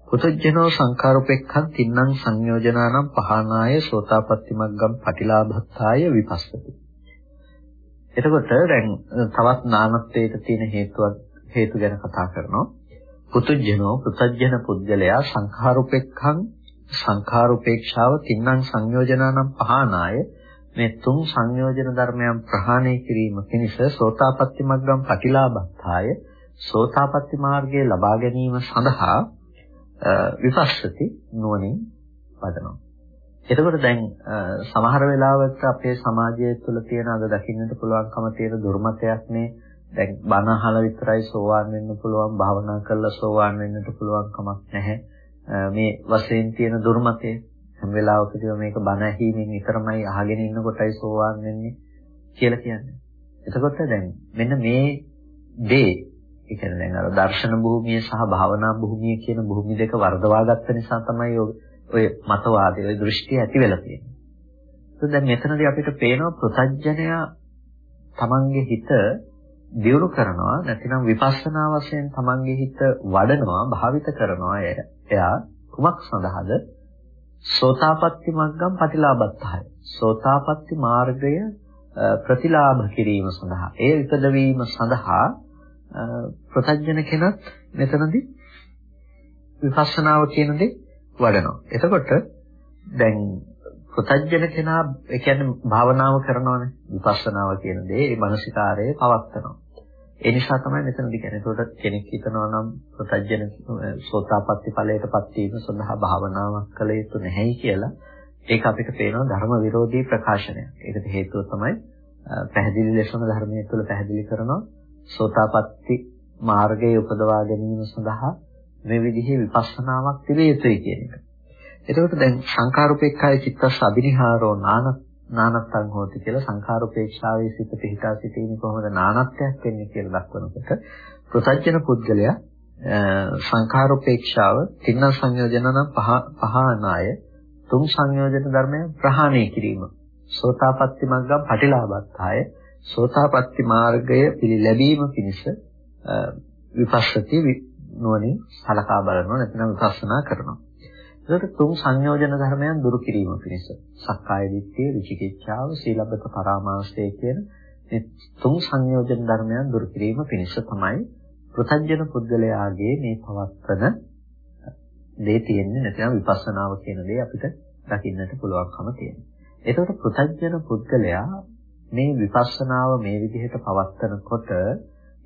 පුතුජනෝ සංඛාරුපෙක්ඛං තින්නම් සංයෝජනානම් පහනාය සෝතාපට්ටි මග්ගම් පටිලාභත්තාය විපස්සති. එතකොට දැන් තවත් නානත්වයට තියෙන හේතුවක් හේතු ගැන කතා කරනවා. පුතුජනෝ පුතජන පුද්ගලයා සංඛාරුපෙක්ඛං සංඛාරුපේක්ෂාව තින්නම් සංයෝජනානම් පහනාය මේ තුන් සංයෝජන ධර්මයන් ප්‍රහාණය කිරීම පිණිස සෝතාපට්ටි මග්ගම් පටිලාභත්තාය සෝතාපට්ටි මාර්ගය ලබා ගැනීම සඳහා විපස්සති නුවණින් වඩනවා. එතකොට දැන් සමහර වෙලාවට අපේ සමාජය තුළ තියෙන අද දකින්නට පුළුවන්කම තියෙන දුර්මතයක් නේ දැන් බණ අහලා විතරයි සෝවාන් වෙන්න පුළුවන් භාවනා කරලා සෝවාන් වෙන්නට පුළුවන් කමක් නැහැ මේ වශයෙන් තියෙන දුර්මතය හැම වෙලාවකදීම මේක බණ ඇහිීමෙන් විතරමයි අහගෙන ඉන්නකොටයි සෝවාන් වෙන්නේ කියලා කියන්නේ. එතකොට දැන් මෙන්න මේ දේ ඒ කියන්නේ දැන් අර දර්ශන භූමිය සහ භාවනා භූමිය කියන භූමි දෙක වර්ධවා ගත්ත නිසා තමයි ඔය මතවාදී ඔය දෘෂ්ටි ඇති වෙලා තියෙන්නේ. ඒත් දැන් මෙතනදී අපිට පේනවා ප්‍රත්‍යඥය තමන්ගේ හිත දියුණු කරනවා නැතිනම් විපස්සනා වශයෙන් තමන්ගේ හිත වඩනවා භාවිත කරනවා එයා. කුමක් සඳහාද? සෝතාපට්ටි මග්ගම් ප්‍රතිලාභත්තහය සෝතාපට්ටි මාර්ගය ප්‍රතිලාභ කිරීම සඳහා. ඒ ඉපදවීම සඳහා ප්‍රත්‍යඥ කෙනත් මෙතනදී විපස්සනාව කියන දේ වඩනවා. එතකොට දැන් ප්‍රත්‍යඥ කෙනා ඒ කියන්නේ භාවනාව කරනවානේ විපස්සනාව කියන දේ ඒ මානසිකාරයේ පවත්නවා. ඒ නිසා තමයි මෙතනදී කියන්නේ. ඒකට කෙනෙක් හිතනවා නම් ප්‍රත්‍යඥ සෝතාපට්ටි ඵලයටපත් වීම සඳහා භාවනාවක් කළ යුතු නැහැයි කියලා. ඒක අපිට පේනවා ධර්ම විරෝධී ප්‍රකාශනයක්. ඒකට හේතුව තමයි පැහැදිලි ලෙසම ධර්මයේ තුල පැහැදිලි කරනවා සෝතාපට්ටි මාර්ගයේ උපදවා ගැනීම සඳහා මේ විදිහේ විපස්සනාවක් තිබිය යුතුයි කියන එක. එතකොට දැන් සංකාරූපේක්ඛය චිත්තස් අබිනිහාරෝ නාන නානත්තං හෝති කියලා සංකාරූපේක්ෂාවේ සිට පිහිටා සිටීම කොහොමද නානත්වයක් වෙන්නේ කියලා දක්වනකොට ප්‍රසජන පුද්ගලයා සංකාරූපේක්ෂාව තින්න සංයෝජනන පහ පහනාය. තුන් සංයෝජන ධර්මයන් ප්‍රහාණය කිරීම. සෝතාපට්ටි මග්ගම් පටිලාභත්තාය. සෝතාපට්ටි මාර්ගය පිළිලැබීම පිණිස විපස්සති නුවණින් සලකා බලනවා නැත්නම් විපස්සනා කරනවා. ඒකට තුන් සංයෝජන ධර්මයන් දුරු කිරීම පිණිස සක්කාය දිට්ඨිය, විචිකිච්ඡාව, සීලබ්බත පරාමාසය කියන මේ තුන් සංයෝජන ධර්මයන් දුරු කිරීම පිණිස තමයි පෘථජන පුද්ගලයාගේ මේ පවත්තන දේ තියෙන්නේ නැත්නම් විපස්සනාව කියන දේ අපිට දකින්නට පුළුවන්කම තියෙනවා. එතකොට පෘථජන පුද්ගලයා මේ විපස්සනාව මේ විදිහට පවත්නකොට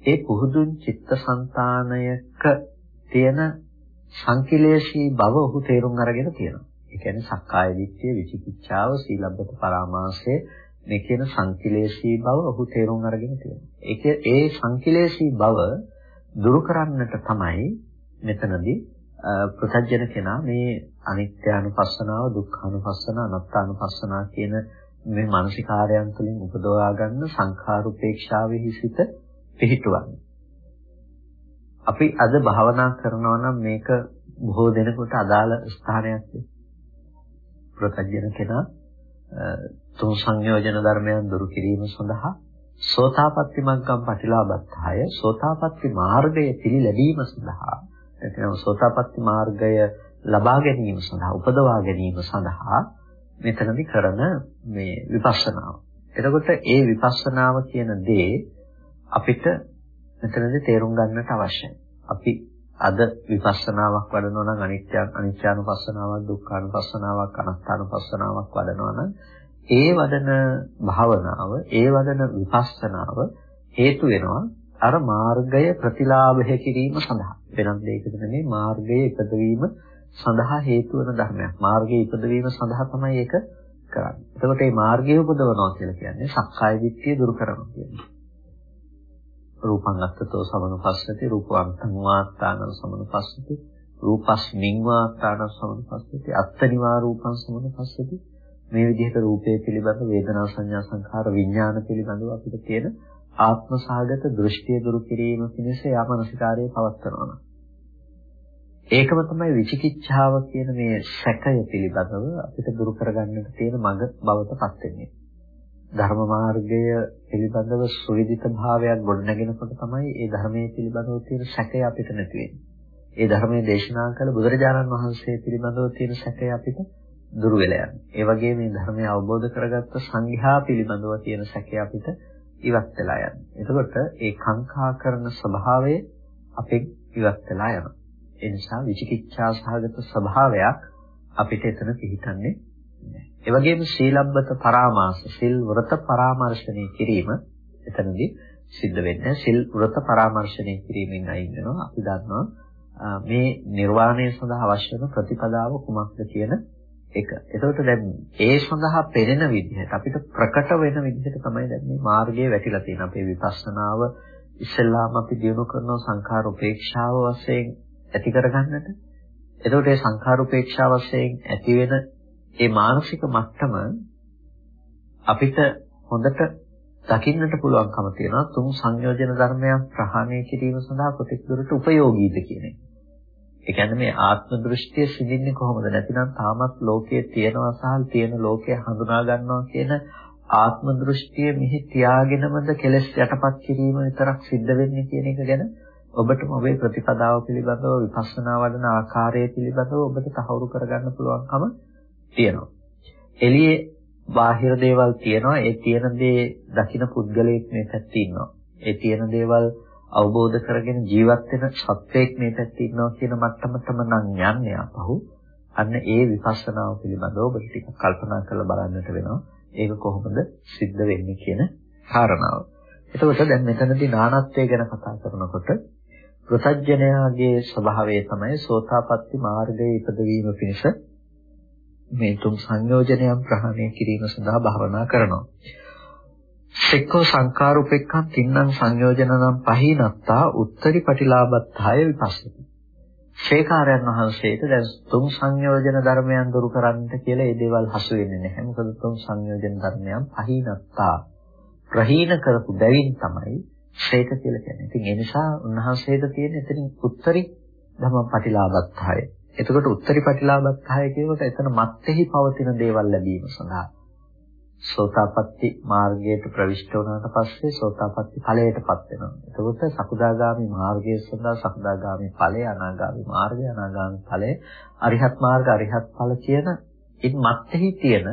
ඒ පුහුදුන් චිත්තසංතානයක තියෙන සංකිලේශී බව ඔහු තේරුම් අරගෙන තියෙනවා. ඒ කියන්නේ සක්කාය දිට්ඨිය, විචිකිච්ඡාව, සීලබ්බත පරාමාසය මේ කියන සංකිලේශී බව ඔහු තේරුම් අරගෙන තියෙනවා. ඒක ඒ සංකිලේශී බව දුරු කරන්නට තමයි මෙතනදී ප්‍රත්‍යජන කෙනා මේ අනිත්‍යානුපස්සනාව, දුක්ඛානුපස්සනාව, අනාත්මානුපස්සනාව කියන මේ මානසිකාරයන් තුළින් උපදවා ගන්න සංඛාරුපේක්ෂාවෙහි සිට පිහිටුවන්නේ. අපි අද භාවනා කරනවා නම් මේක බොහෝ දෙනෙකුට අදාළ ස්ථානයක් ප්‍රත්‍යජන කෙනා තුන් සංයෝජන ධර්මයන් දුරු කිරීම සඳහා සෝතාපට්ටි මග්ගම් ප්‍රතිලාභත්තාය සෝතාපට්ටි මාර්ගය පිළිලැබීම සඳහා එතනම සෝතාපට්ටි මාර්ගය ලබා ගැනීම සඳහා උපදවා ගැනීම සඳහා මෙතනදී කරන මේ විපස්සනාව. එතකොට ඒ විපස්සනාව කියන දේ අපිට මෙතනදී තේරුම් ගන්නට අවශ්‍යයි. අපි අද විපස්සනාවක් වඩනවා නම් අනිත්‍ය අනිත්‍යානුපස්සනාවක් දුක්ඛානුපස්සනාවක් අනාත්මානුපස්සනාවක් වඩනවා නම් ඒ වඩන භාවනාව ඒ වඩන විපස්සනාව හේතු වෙනවා අර මාර්ගය ප්‍රතිලාභය කිරීම සඳහා වෙනත් දෙයකට නෙමෙයි මාර්ගයේ ඉපදවීම සඳහා හේතු වන ධර්මයක්. මාර්ගයේ ඉපදවීම සඳහා තමයි ඒක කරන්නේ. එතකොට මේ මාර්ගය උපදවනවා කියලා කියන්නේ සක්කාය දිට්ඨිය දුරු කරනවා කියන්නේ. රූපං අත්තතෝ සමනුපස්සති රූපවන්තං වාත්තාන සමනුපස්සති රූපස්මින් වාත්තාන සමනුපස්සති අත්තනිවා රූපං සමනුපස්සති මේ විදිහට රූපය පිළිබඳ වේදනා සංඥා සංඛාර විඥාන පිළිබඳව අපිට තියෙන ආත්ම සහගත දෘෂ්ටිය දුරු කිරීම පිණිස යාමනසිකාරයේ පවත්වනවා. ඒකම තමයි විචිකිච්ඡාව කියන මේ සැකය පිළිබඳව අපිට දුරු කරගන්නට තියෙන මඟ බවටපත් වෙන්නේ. ධර්ම මාර්ගය පිළිබඳව සුවිදිත භාවයක් ගොඩනගෙනකොට තමයි ඒ ධර්මයේ පිළිබඳව තියෙන සැකය අපිට නැති වෙන්නේ. ඒ ධර්මයේ දේශනා කළ බුදුරජාණන් වහන්සේ පිළිබඳව තියෙන සැකය අපිට දුරු වෙලා යනවා. ඒ වගේම මේ ධර්මය අවබෝධ කරගත්ත සංඝයා පිළිබඳව තියෙන සැකය අපිට ඉවත් වෙලා යනවා. එතකොට ඒ කාංකා කරන ස්වභාවය අපෙන් ඉවත් වෙලා යනවා. ඒ නිසා විචිකිච්ඡා සහගත ස්වභාවයක් අපිට එතන පිහිටන්නේ නැහැ. ඒ වගේම සීලබ්බත පරාමාස සිල් වෘත පරාමර්ශණය කිරීම එතනදී සිද්ධ වෙන්නේ සිල් වෘත පරාමර්ශණය කිරීමෙන් අයින් වෙනවා. අපි දන්නවා මේ නිර්වාණය සඳහා අවශ්‍ය වෙන ප්‍රතිපදාව කුමක්ද කියන එක. එතකොට දැන් ඒ සඳහා පෙරෙන විදිහට අපිට ප්‍රකට වෙන විදිහට තමයි දැන් මේ මාර්ගයේ වැටිලා තියෙන අපේ විපස්සනාව ඉස්සෙල්ලාම අපි දිනු කරන සංඛාර උපේක්ෂාව වශයෙන් ඇති කරගන්නට. එතකොට මේ සංඛාර උපේක්ෂා වශයෙන් ඇති වෙන මේ මානසික මට්ටම අපිට හොඳට දකින්නට පුළුවන්කම තියෙනවා තුන් සංයෝජන ධර්මයන් ප්‍රහාණය කිරීම සඳහා කොතෙක් දුරට ප්‍රයෝගීද කියන එක. ඒ කියන්නේ මේ ආත්ම දෘෂ්ටිය සිඳින්නේ කොහොමද? නැතිනම් තාමත් ලෝකයේ තියෙනවා සහ තියෙන ලෝකය හඳුනා ගන්නවා කියන ආත්ම දෘෂ්ටිය මෙහි තියාගෙනමද කෙලස් යටපත් කිරීම විතරක් සිද්ධ වෙන්නේ කියන එක ගැන ඔබටම ඔබේ ප්‍රතිපදාව පිළිබඳව විපස්සනා වඩන ආකාරය පිළිබඳව ඔබට තහවුරු කරගන්න පුළුවන්කම තියෙනවා. එළියේ බාහිර දේවල් තියෙනවා. ඒ තියෙන දේ දකින පුද්ගලයෙක් මේ පැත්තේ ඉන්නවා. ඒ තියෙන දේවල් අවබෝධ කරගෙන ජීවත් වෙන සත්වයක් මේ පැත්තේ ඉන්නවා කියන මට්ටමටම නම් යන්නේ අපහු. අන්න ඒ විපස්සනාව පිළිබඳව ඔබට ටිකක් කල්පනා කරලා බලන්නට වෙනවා. ඒක කොහොමද සිද්ධ වෙන්නේ කියන කාරණාව. එතකොට දැන් මෙතනදී නානත්වය ගැන කතා කරනකොට පෘථජ්ජනයාගේ ස්වභාවය තමයි සෝතාපට්ටි මාර්ගයේ ඉපදවීම පිණිස මේ තුන් සංයෝජනයන් ප්‍රහාණය කිරීම සඳහා භාවනා කරනවා. සෙක්කෝ සංකාරුපෙක්ඛන් තින්නම් සංයෝජනනම් පහිනත්තා උත්තරි පටිලාභත්තාය විපස්සති. ශේකාරයන් වහන්සේට දැන් තුන් සංයෝජන ධර්මයන් දුරු කරන්නට කියලා ඒ දේවල් හසු වෙන්නේ නැහැ. මොකද තුන් සංයෝජන ධර්මයන් පහිනත්තා ප්‍රහීන කරපු බැවින් තමයි ශේක කියලා කියන්නේ. ඉතින් ඒ නිසා උන්වහන්සේට තියෙන එතනින් උත්තරි ධම්ම පටිලාභත්තාය. එතකොට උත්තරි පටිලාභත්තාය කියනකොට එතන මත්ෙහි පවතින දේවල් ලැබීම සඳහා සෝතාපට්ටි මාර්ගයට ප්‍රවිෂ්ඨ වුණාට පස්සේ සෝතාපට්ටි ඵලයටපත් වෙනවා. එතකොට සකුදාගාමි මාර්ගය සඳහා සකුදාගාමි ඵලය, අනාගාමි මාර්ගය, අනාගාමි ඵලය, අරිහත් මාර්ග, අරිහත් ඵල කියන ඉන් මැත්තේ තියෙන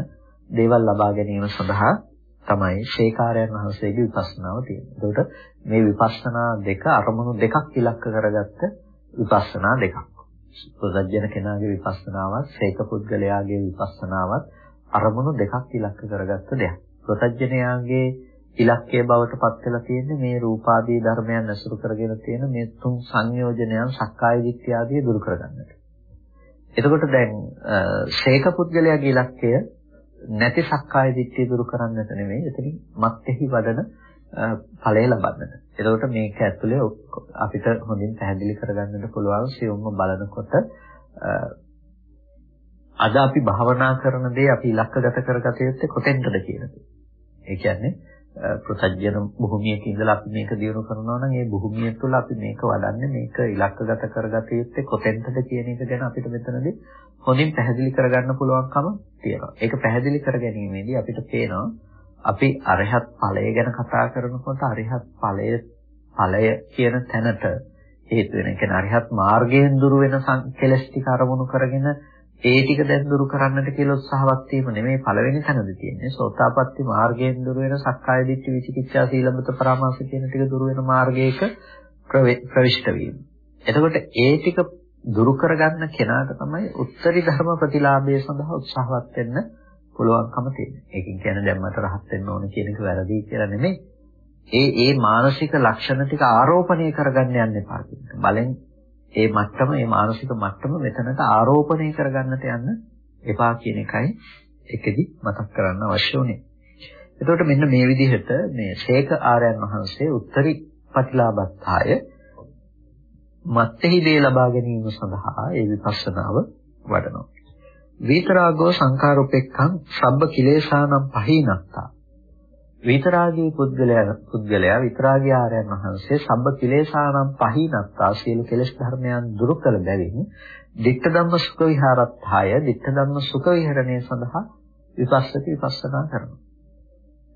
දේවල් ලබා ගැනීම සඳහා තමයි ශේකාරයන් වහන්සේගේ විපස්සනාව තියෙන්නේ. එතකොට මේ විපස්සනා දෙක අරමුණු දෙකක් ඉලක්ක කරගත්ත විපස්සනා දෙකක්. ප්‍රසජන කෙනාගේ විපස්සනාවත්, ශේක පුද්ගලයාගේ විපස්සනාවත් අරමුණු දෙකක් ඉලක්ක කරගත්ත දෙයක්. ප්‍රත්‍යඥයාගේ ඉලක්කයේ බවට පත් වෙලා තියෙන්නේ මේ රූපාදී ධර්මයන් ඇසුරු කරගෙන තියෙන මේ තුන් සංයෝජනයන් සක්කාය දිට්ඨිය ආදී දුරු කරගන්නට. එතකොට දැන් ශේක පුද්ගලයාගේ ඉලක්කය නැති සක්කාය දිට්ඨිය දුරු කරන්නට නෙමෙයි එතනින් මත්ෙහි වඩන ඵලය ලබන්නට. එතකොට මේක ඇතුලේ අපිට හොඳින් පැහැදිලි කරගන්නට පුළුවන් සියුම්ම බලනකොට අද අපි භාවනා කරන දේ අපි ඉලක්කගත කරගත යුත්තේ කොතෙන්ද කියන එක. ඒ කියන්නේ ප්‍රසජන භූමියක ඉඳලා අපි මේක දියුණු කරනවා නම් ඒ භූමිය තුළ අපි මේක වඩන්නේ මේක ඉලක්කගත කරගත යුත්තේ කොතෙන්ද කියන එක ගැන අපිට මෙතනදී හොඳින් පැහැදිලි කරගන්න පුළුවන්කම තියෙනවා. ඒක පැහැදිලි කර ගැනීමේදී අපිට පේනවා අපි අරහත් ඵලය ගැන කතා කරනකොට අරහත් ඵලය ඵලය කියන තැනට හේතු වෙන. ඒ කියන්නේ අරහත් මාර්ගයෙන් දුර වෙන කෙලස් ටික අරමුණු කරගෙන ඒ ටික දැන් දුරු කරන්නට කියලා උත්සාහවත් වීම නෙමෙයි පළවෙනි තැනදී තියෙන්නේ. සෝතාපට්ටි මාර්ගයෙන් දුරු වෙන සක්කාය දිට්ඨි විචිකිච්ඡා සීලබ්බත පරාමාස කියන ටික දුරු වෙන මාර්ගයක ප්‍රවිෂ්ඨ වීම. එතකොට ඒ ටික දුරු කරගන්න කෙනාට තමයි උත්තරී ධර්ම ප්‍රතිලාභය සඳහා උත්සාහවත් වෙන්න පුළුවන්කම තියෙන්නේ. ඒකෙන් කියන්නේ දැන් මට රහත් වෙන්න ඕන කියන එක වැරදි කියලා නෙමෙයි. ඒ ඒ මානසික ලක්ෂණ ටික ආරෝපණය කරගන්න යන්න එපා කියන එක. බලෙන් ඒ මට්ටම, ඒ මානසික මට්ටම මෙතනට ආරෝපණය කරගන්නට යන්න එපා කියන එකයි එකදි මතක් කරන්න අවශ්‍ය වුනේ. එතකොට මෙන්න මේ විදිහට මේ ශේක ආර්යයන් වහන්සේ උත්තරී ප්‍රතිලාභත්තාය මත්ෙහි දේ ලබා ගැනීම සඳහා ඒ විපස්සනාව වඩනවා. විතරාගෝ සංකාරෝපෙක්ඛං සබ්බ කිලේශානම් පහිනත්තා විතරාගී පුද්ගලයා පුද්ගලයා විතරාගී ආරයන් වහන්සේ සබ්බ කිලේශානම් පහිනත්තා සියලු කෙලෙස් ධර්මයන් දුරු කළ බැවින් ditta ධම්ම සුඛ විහාරත්ථාය ditta ධම්ම සුඛ විහරණය සඳහා විපස්සති විපස්සනා කරනවා.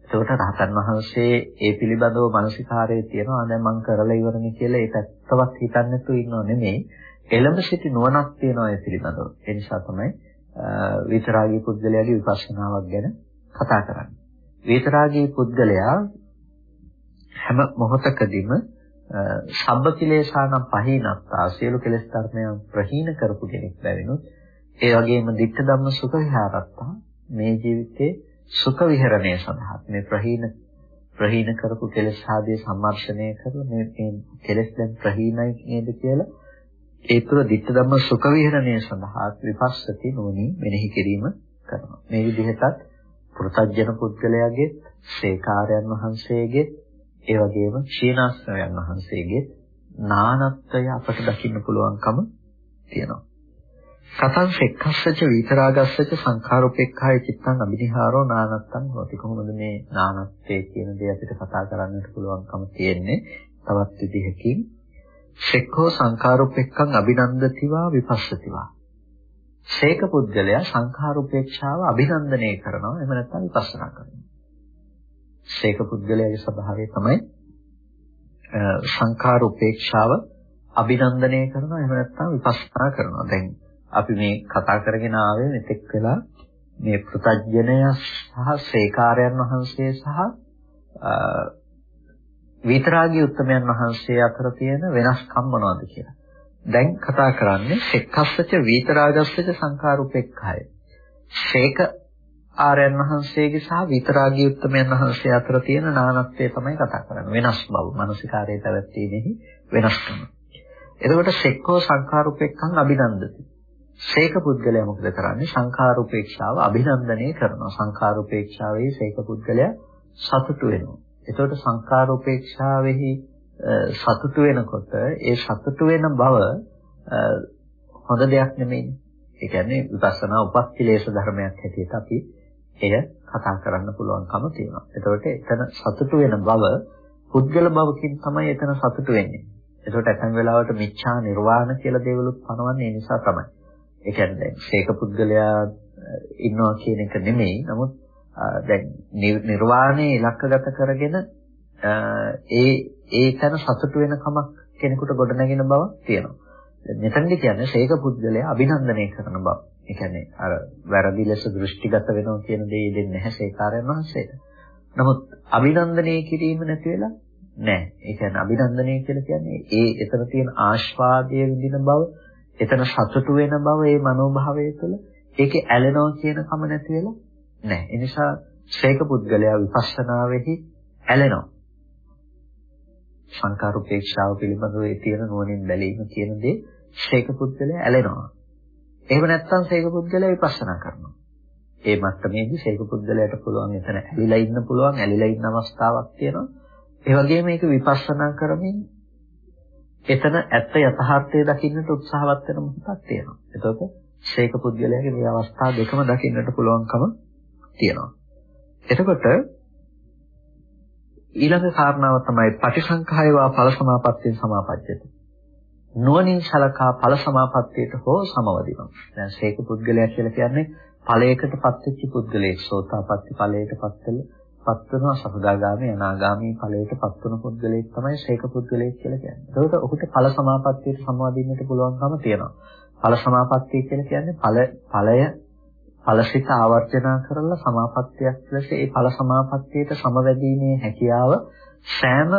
එතකොට රහතන් වහන්සේ ඒ පිළිබඳව මානසිකාරයේ තියෙනවා දැන් මම කරලා ඉවරනේ කියලා ඒ පැත්තවත් හිතන්නේ නැතුව ඉන්නව නෙමෙයි. එළඹ සිටි නුවණක් තියෙනවා ඒ පිළිබඳව. ඒ නිසා තමයි විතරාගී පුද්ගලයාගේ විපස්සනාවක් ගැන කතා කරන්නේ. වේතරාගී පුද්ගලයා හැම මොහොතකදීම සබ්බකිලේශානම් පහිනත්තා සියලු කෙලෙස් ධර්මයන් ප්‍රහීන කරපු කෙනෙක් බැවිනුත් ඒ වගේම ditta ධම්ම සුඛ විහාරත්තා මේ ජීවිතේ සුඛ විහරණය සඳහා මේ ප්‍රහීන ප්‍රහීන කරපු කෙලෙස් ආදී සම්මර්ෂණය කරලා මේ මේ කෙලෙස් දැන් ප්‍රහීනයි නේද කියලා ඒ තුළ ditta ධම්ම සුඛ විහරණය සඳහා විපස්සති නොනි මෙනෙහි කිරීම කරනවා. මේ විදිහටත් පෘථජන පුද්ගලයාගේ ශේකාරයන් වහන්සේගේ ඒ වගේම ශීනාස්ත්‍රයන් වහන්සේගේ නානත්වය අපට දකින්න පුළුවන්කම තියෙනවා. කතං සෙක්ඛස්සච විතරාගස්සච සංඛාරෝපේක්ඛාය චිත්තං අබිනිහාරෝ නානත්තං හොති. කොහොමද මේ නානත්තේ කියන දේ අපිට කතා කරන්නට පුළුවන්කම තියෙන්නේ? තවත් විදිහකින් සෙක්ඛෝ සංඛාරෝපේක්ඛං අභිනන්දතිවා විපස්සතිවා. ශේක පුද්ගලයා සංඛාරෝපේක්ෂාව අභිනන්දනය කරනවා එහෙම නැත්නම් විපස්සනා කරනවා. ශේක පුද්ගලයාගේ ස්වභාවය තමයි සංඛාරෝපේක්ෂාව අභිනන්දනය කරනවා එහෙම නැත්නම් විපස්සනා කරනවා. දැන් අපි මේ කතා කරගෙන ආවේ මෙතෙක් වෙලා මේ පෘතජ්ජනය සහ සේකාරයන් වහන්සේ සහ විතරාගී උත්තමයන් වහන්සේ අතර තියෙන වෙනස්කම් මොනවද කියලා. දැන් කතා කරන්නේ සෙක්ඛස්සච විතරාගස්සච සංඛාරුපෙක්ඛය. ශේක ආර්යයන් වහන්සේගේ සහ විතරාගී උත්තමයන් වහන්සේ අතර තියෙන නානත්වය තමයි කතා කරන්නේ. වෙනස් බව, මානසිකාරයේ පැවැත්වීමෙහි වෙනස්කම. එතකොට සෙක්ඛෝ සංඛාරුපෙක්ඛං අභිනන්දති. ශේක පුද්ගලයා මොකද කරන්නේ? සංඛාර උපේක්ෂාව අභිනන්දනය කරනවා. සංඛාර උපේක්ෂාවේ ශේක පුද්ගලයා සතුටු වෙනවා. එතකොට සංඛාර උපේක්ෂාවෙහි සතුටු වෙනකොට ඒ සතුටු වෙන බව හොඳ දෙයක් නෙමෙයි. ඒ කියන්නේ විපස්සනා උපක්ඛිලේශ ධර්මයක් හැටියට අපි එය කතා කරන්න පුළුවන්කම තියෙනවා. එතකොට එතන සතුටු වෙන බව පුද්ගල භවකින් තමයි එතන සතුටු වෙන්නේ. එතකොට ඇතන් වෙලාවට මිච්ඡා නිර්වාණ කියලා දේවලුත් පනවන්නේ ඒ නිසා තමයි. ඒ කියන්නේ දැන් ශේක පුද්ගලයා ඉන්නවා කියන එක නෙමෙයි. නමුත් දැන් නිර්වාණය ඉලක්කගත කරගෙන ඒ ඒ තන සතුටු වෙන කමක් කෙනෙකුට ගොඩනැගෙන බව තියෙනවා. මෙතනදි කියන්නේ ශේක පුද්ගලයා අභිනන්දනය කරන බව. ඒ කියන්නේ අර වැරදි ලෙස දෘෂ්ටිගත වෙනවා කියන දේ දෙන්නේ නැහැ ශේකාරයන් වහන්සේට. නමුත් අභිනන්දනය කිරීම නැති වෙලා නැහැ. ඒ කියන්නේ අභිනන්දනය කියලා කියන්නේ ඒ එතන තියෙන ආස්වාදයේ විඳින බව එතන සතුටු වෙන බව ඒ මනෝභාවය තුළ ඒකේ ඇලෙනවා කියන කම නැති වෙලා නැහැ. ඒ නිසා ශේක පුද්ගලයා විපස්සනාවේහි ඇලෙනවා. සංකාරුපේක්ෂාව පිළිබඳව ඒ තියෙන නුවණින් බැලීම කියන දේ ශේක පුද්ගලයා ඇලෙනවා. එහෙම නැත්නම් ශේක පුද්ගලයා විපස්සනා කරනවා. ඒ මට්ටමේදී ශේක පුද්ගලයාට පුළුවන් එතන ඇලිලා ඉන්න පුළුවන් ඇලිලා ඉන්න අවස්ථාවක් තියෙනවා. ඒ වගේම මේක විපස්සනා කරමින් එතන ඇත්ත යථාර්ථය දකින්නට උත්සාහවත් වෙන මොහොතක් තියෙනවා. එතකොට ශේක පුද්ගලයාගේ මේ අවස්ථා දෙකම දකින්නට පුළුවන්කම තියෙනවා. එතකොට ඊළඟ කාරණාව තමයි පටිසංඛායවා ඵල සමාපත්තියෙන් සමාපජ්ජති. නුවණින් සලකා ඵල සමාපත්තියට හෝ සමවදිනවා. දැන් ශේක පුද්ගලයා කියලා කියන්නේ ඵලයකට පත්වෙච්ච පුද්ගලයෙක් සෝතාපට්ටි ඵලයට පත්වල පත් වෙනවා සකදාගාමී අනාගාමී ඵලයට පත් වෙන පුද්ගලයෙක් තමයි ශේක පුද්ගලයෙක් කියලා කියන්නේ. ඒකට ඔහුට ඵල සමාපත්තියට සමවදින්නට පුළුවන්කම තියෙනවා. ඵල සමාපත්තිය කියලා කියන්නේ ඵල ඵලය ඵලසිත ආවර්ජනා කරලා සමාපත්තියක් ලෙස ඒ ඵල සමාපත්තියට සමවැදීමේ හැකියාව සෑම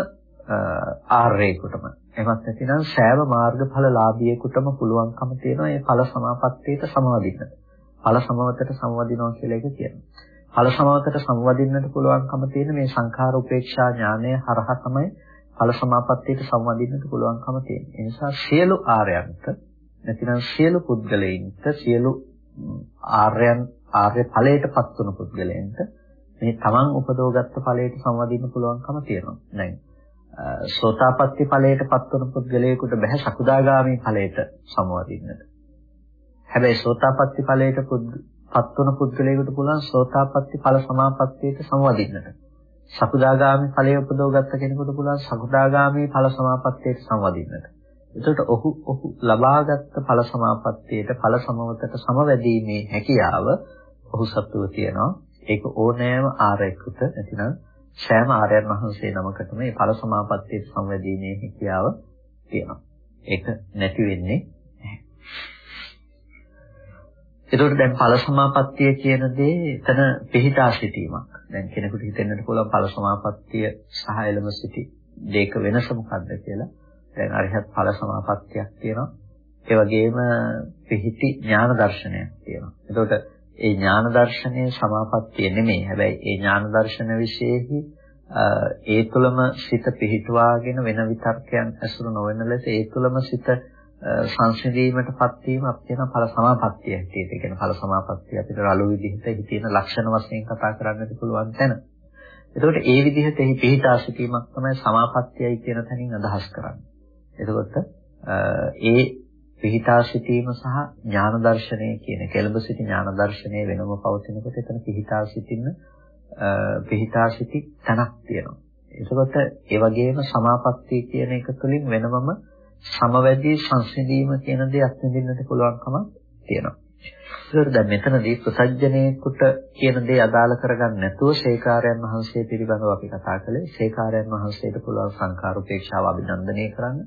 ආර්යයකටම එමත් නැතිනම් සෑම මාර්ගඵල ලාභියෙකුටම පුළුවන්කම තියෙනවා මේ ඵල සමාපත්තියට සමවදින්න. ඵල සමවතට සමවදිනවා කියලා එක කියනවා. ඵල සමාවතට සම්වදින්නට පුළුවන්කම තියෙන මේ සංඛාර උපේක්ෂා ඥානය හරහා තමයි ඵල සමාපත්තියට සම්වදින්නට පුළුවන්කම තියෙන්නේ. ඒ නිසා සියලු ආර්යයන්ට නැතිනම් සියලු පුද්ගලයන්ට සියලු ආර්යයන් ආර්ය ඵලයටපත් වුණු පුද්ගලයන්ට මේ තමන් උපදවගත්ත ඵලයට සම්වදින්න පුළුවන්කම තියෙනවා. දැන් සෝතාපට්ටි ඵලයටපත් වුණු පුද්ගලයෙකුට බෑ සකුදාගාමි ඵලයට සම්වදින්නට. හැබැයි සෝතාපට්ටි ඵලයට පත්වන පුද්ගලයෙකුට පුළුවන් සෝතාපට්ටි ඵල සමාපත්තියට සමවදින්නට. සකුදාගාමි ඵලය උපදවගත්ත කෙනෙකුට පුළුවන් සකුදාගාමි ඵල සමාපත්තියට සමවදින්නට. එතකොට ඔහු ඔහු ලබාගත් ඵල සමාපත්තියට ඵල සමවතට සමවැදීමේ හැකියාව ඔහු සතුව තියෙනවා. ඒක ඕනෑම ආරයකට නැතිනම් සෑම ආර්යයන් වහන්සේ නමකටම මේ ඵල සමාපත්තියට සමවැදීමේ හැකියාව තියෙනවා. ඒක නැති වෙන්නේ ඒකට දැන් ඵල සමාපත්තිය කියන දේ එතන පිහිටා සිටීමක්. දැන් කෙනෙකුට හිතෙන්නට පුළුවන් ඵල සමාපත්තිය සහ එළම සිටි දෙක වෙනස මොකක්ද කියලා. දැන් අරිහත් ඵල සමාපත්තියක් තියෙනවා. ඒ වගේම පිහිටි ඥාන දර්ශනයක් තියෙනවා. එතකොට ඒ ඥාන දර්ශනයේ සමාපත්තිය නෙමෙයි. හැබැයි ඒ ඥාන දර්ශන વિશેෙහි ඒ තුලම සිත පිහිටුවාගෙන වෙන විතර්කයන් ඇසුරු නොවන ලෙස ඒ තුලම සිත සංසිඳීමටපත් වීම අපි කියන ඵල සමාපත්තිය හැටියට. ඒ කියන්නේ ඵල සමාපත්තිය අපිට රළු විදිහට එහි තියෙන ලක්ෂණ වශයෙන් කතා කරන්නට පුළුවන් තැන. එතකොට ඒ විදිහට එහි පිහිටා සිටීමක් තමයි සමාපත්තියයි කියන තැනින් අදහස් කරන්නේ. එතකොට ඒ පිහිටා සිටීම සහ ඥාන දර්ශනය කියන කෙලඹ සිටි ඥාන දර්ශනය වෙනම පවතිනකොට එතන පිහිටා සිටින්න පිහිටා සිටි තැනක් තියෙනවා. එතකොට ඒ වගේම සමාපත්තිය කියන එක තුළින් වෙනමම සමවැදී සංසිඳීම කියන දේ අත්විඳින්නට පුළුවන්කම තියෙනවා. ඒකට දැන් මෙතනදී ප්‍රසජ්ජනේකට කියන දේ අදාළ කරගන්න නැතුව ශේකාරයන් වහන්සේ පිළිබඳව අපි කතා කළේ ශේකාරයන් වහන්සේට පුළුවන් සංඛාර උපේක්ෂාව අභිනන්දනය කරන්න.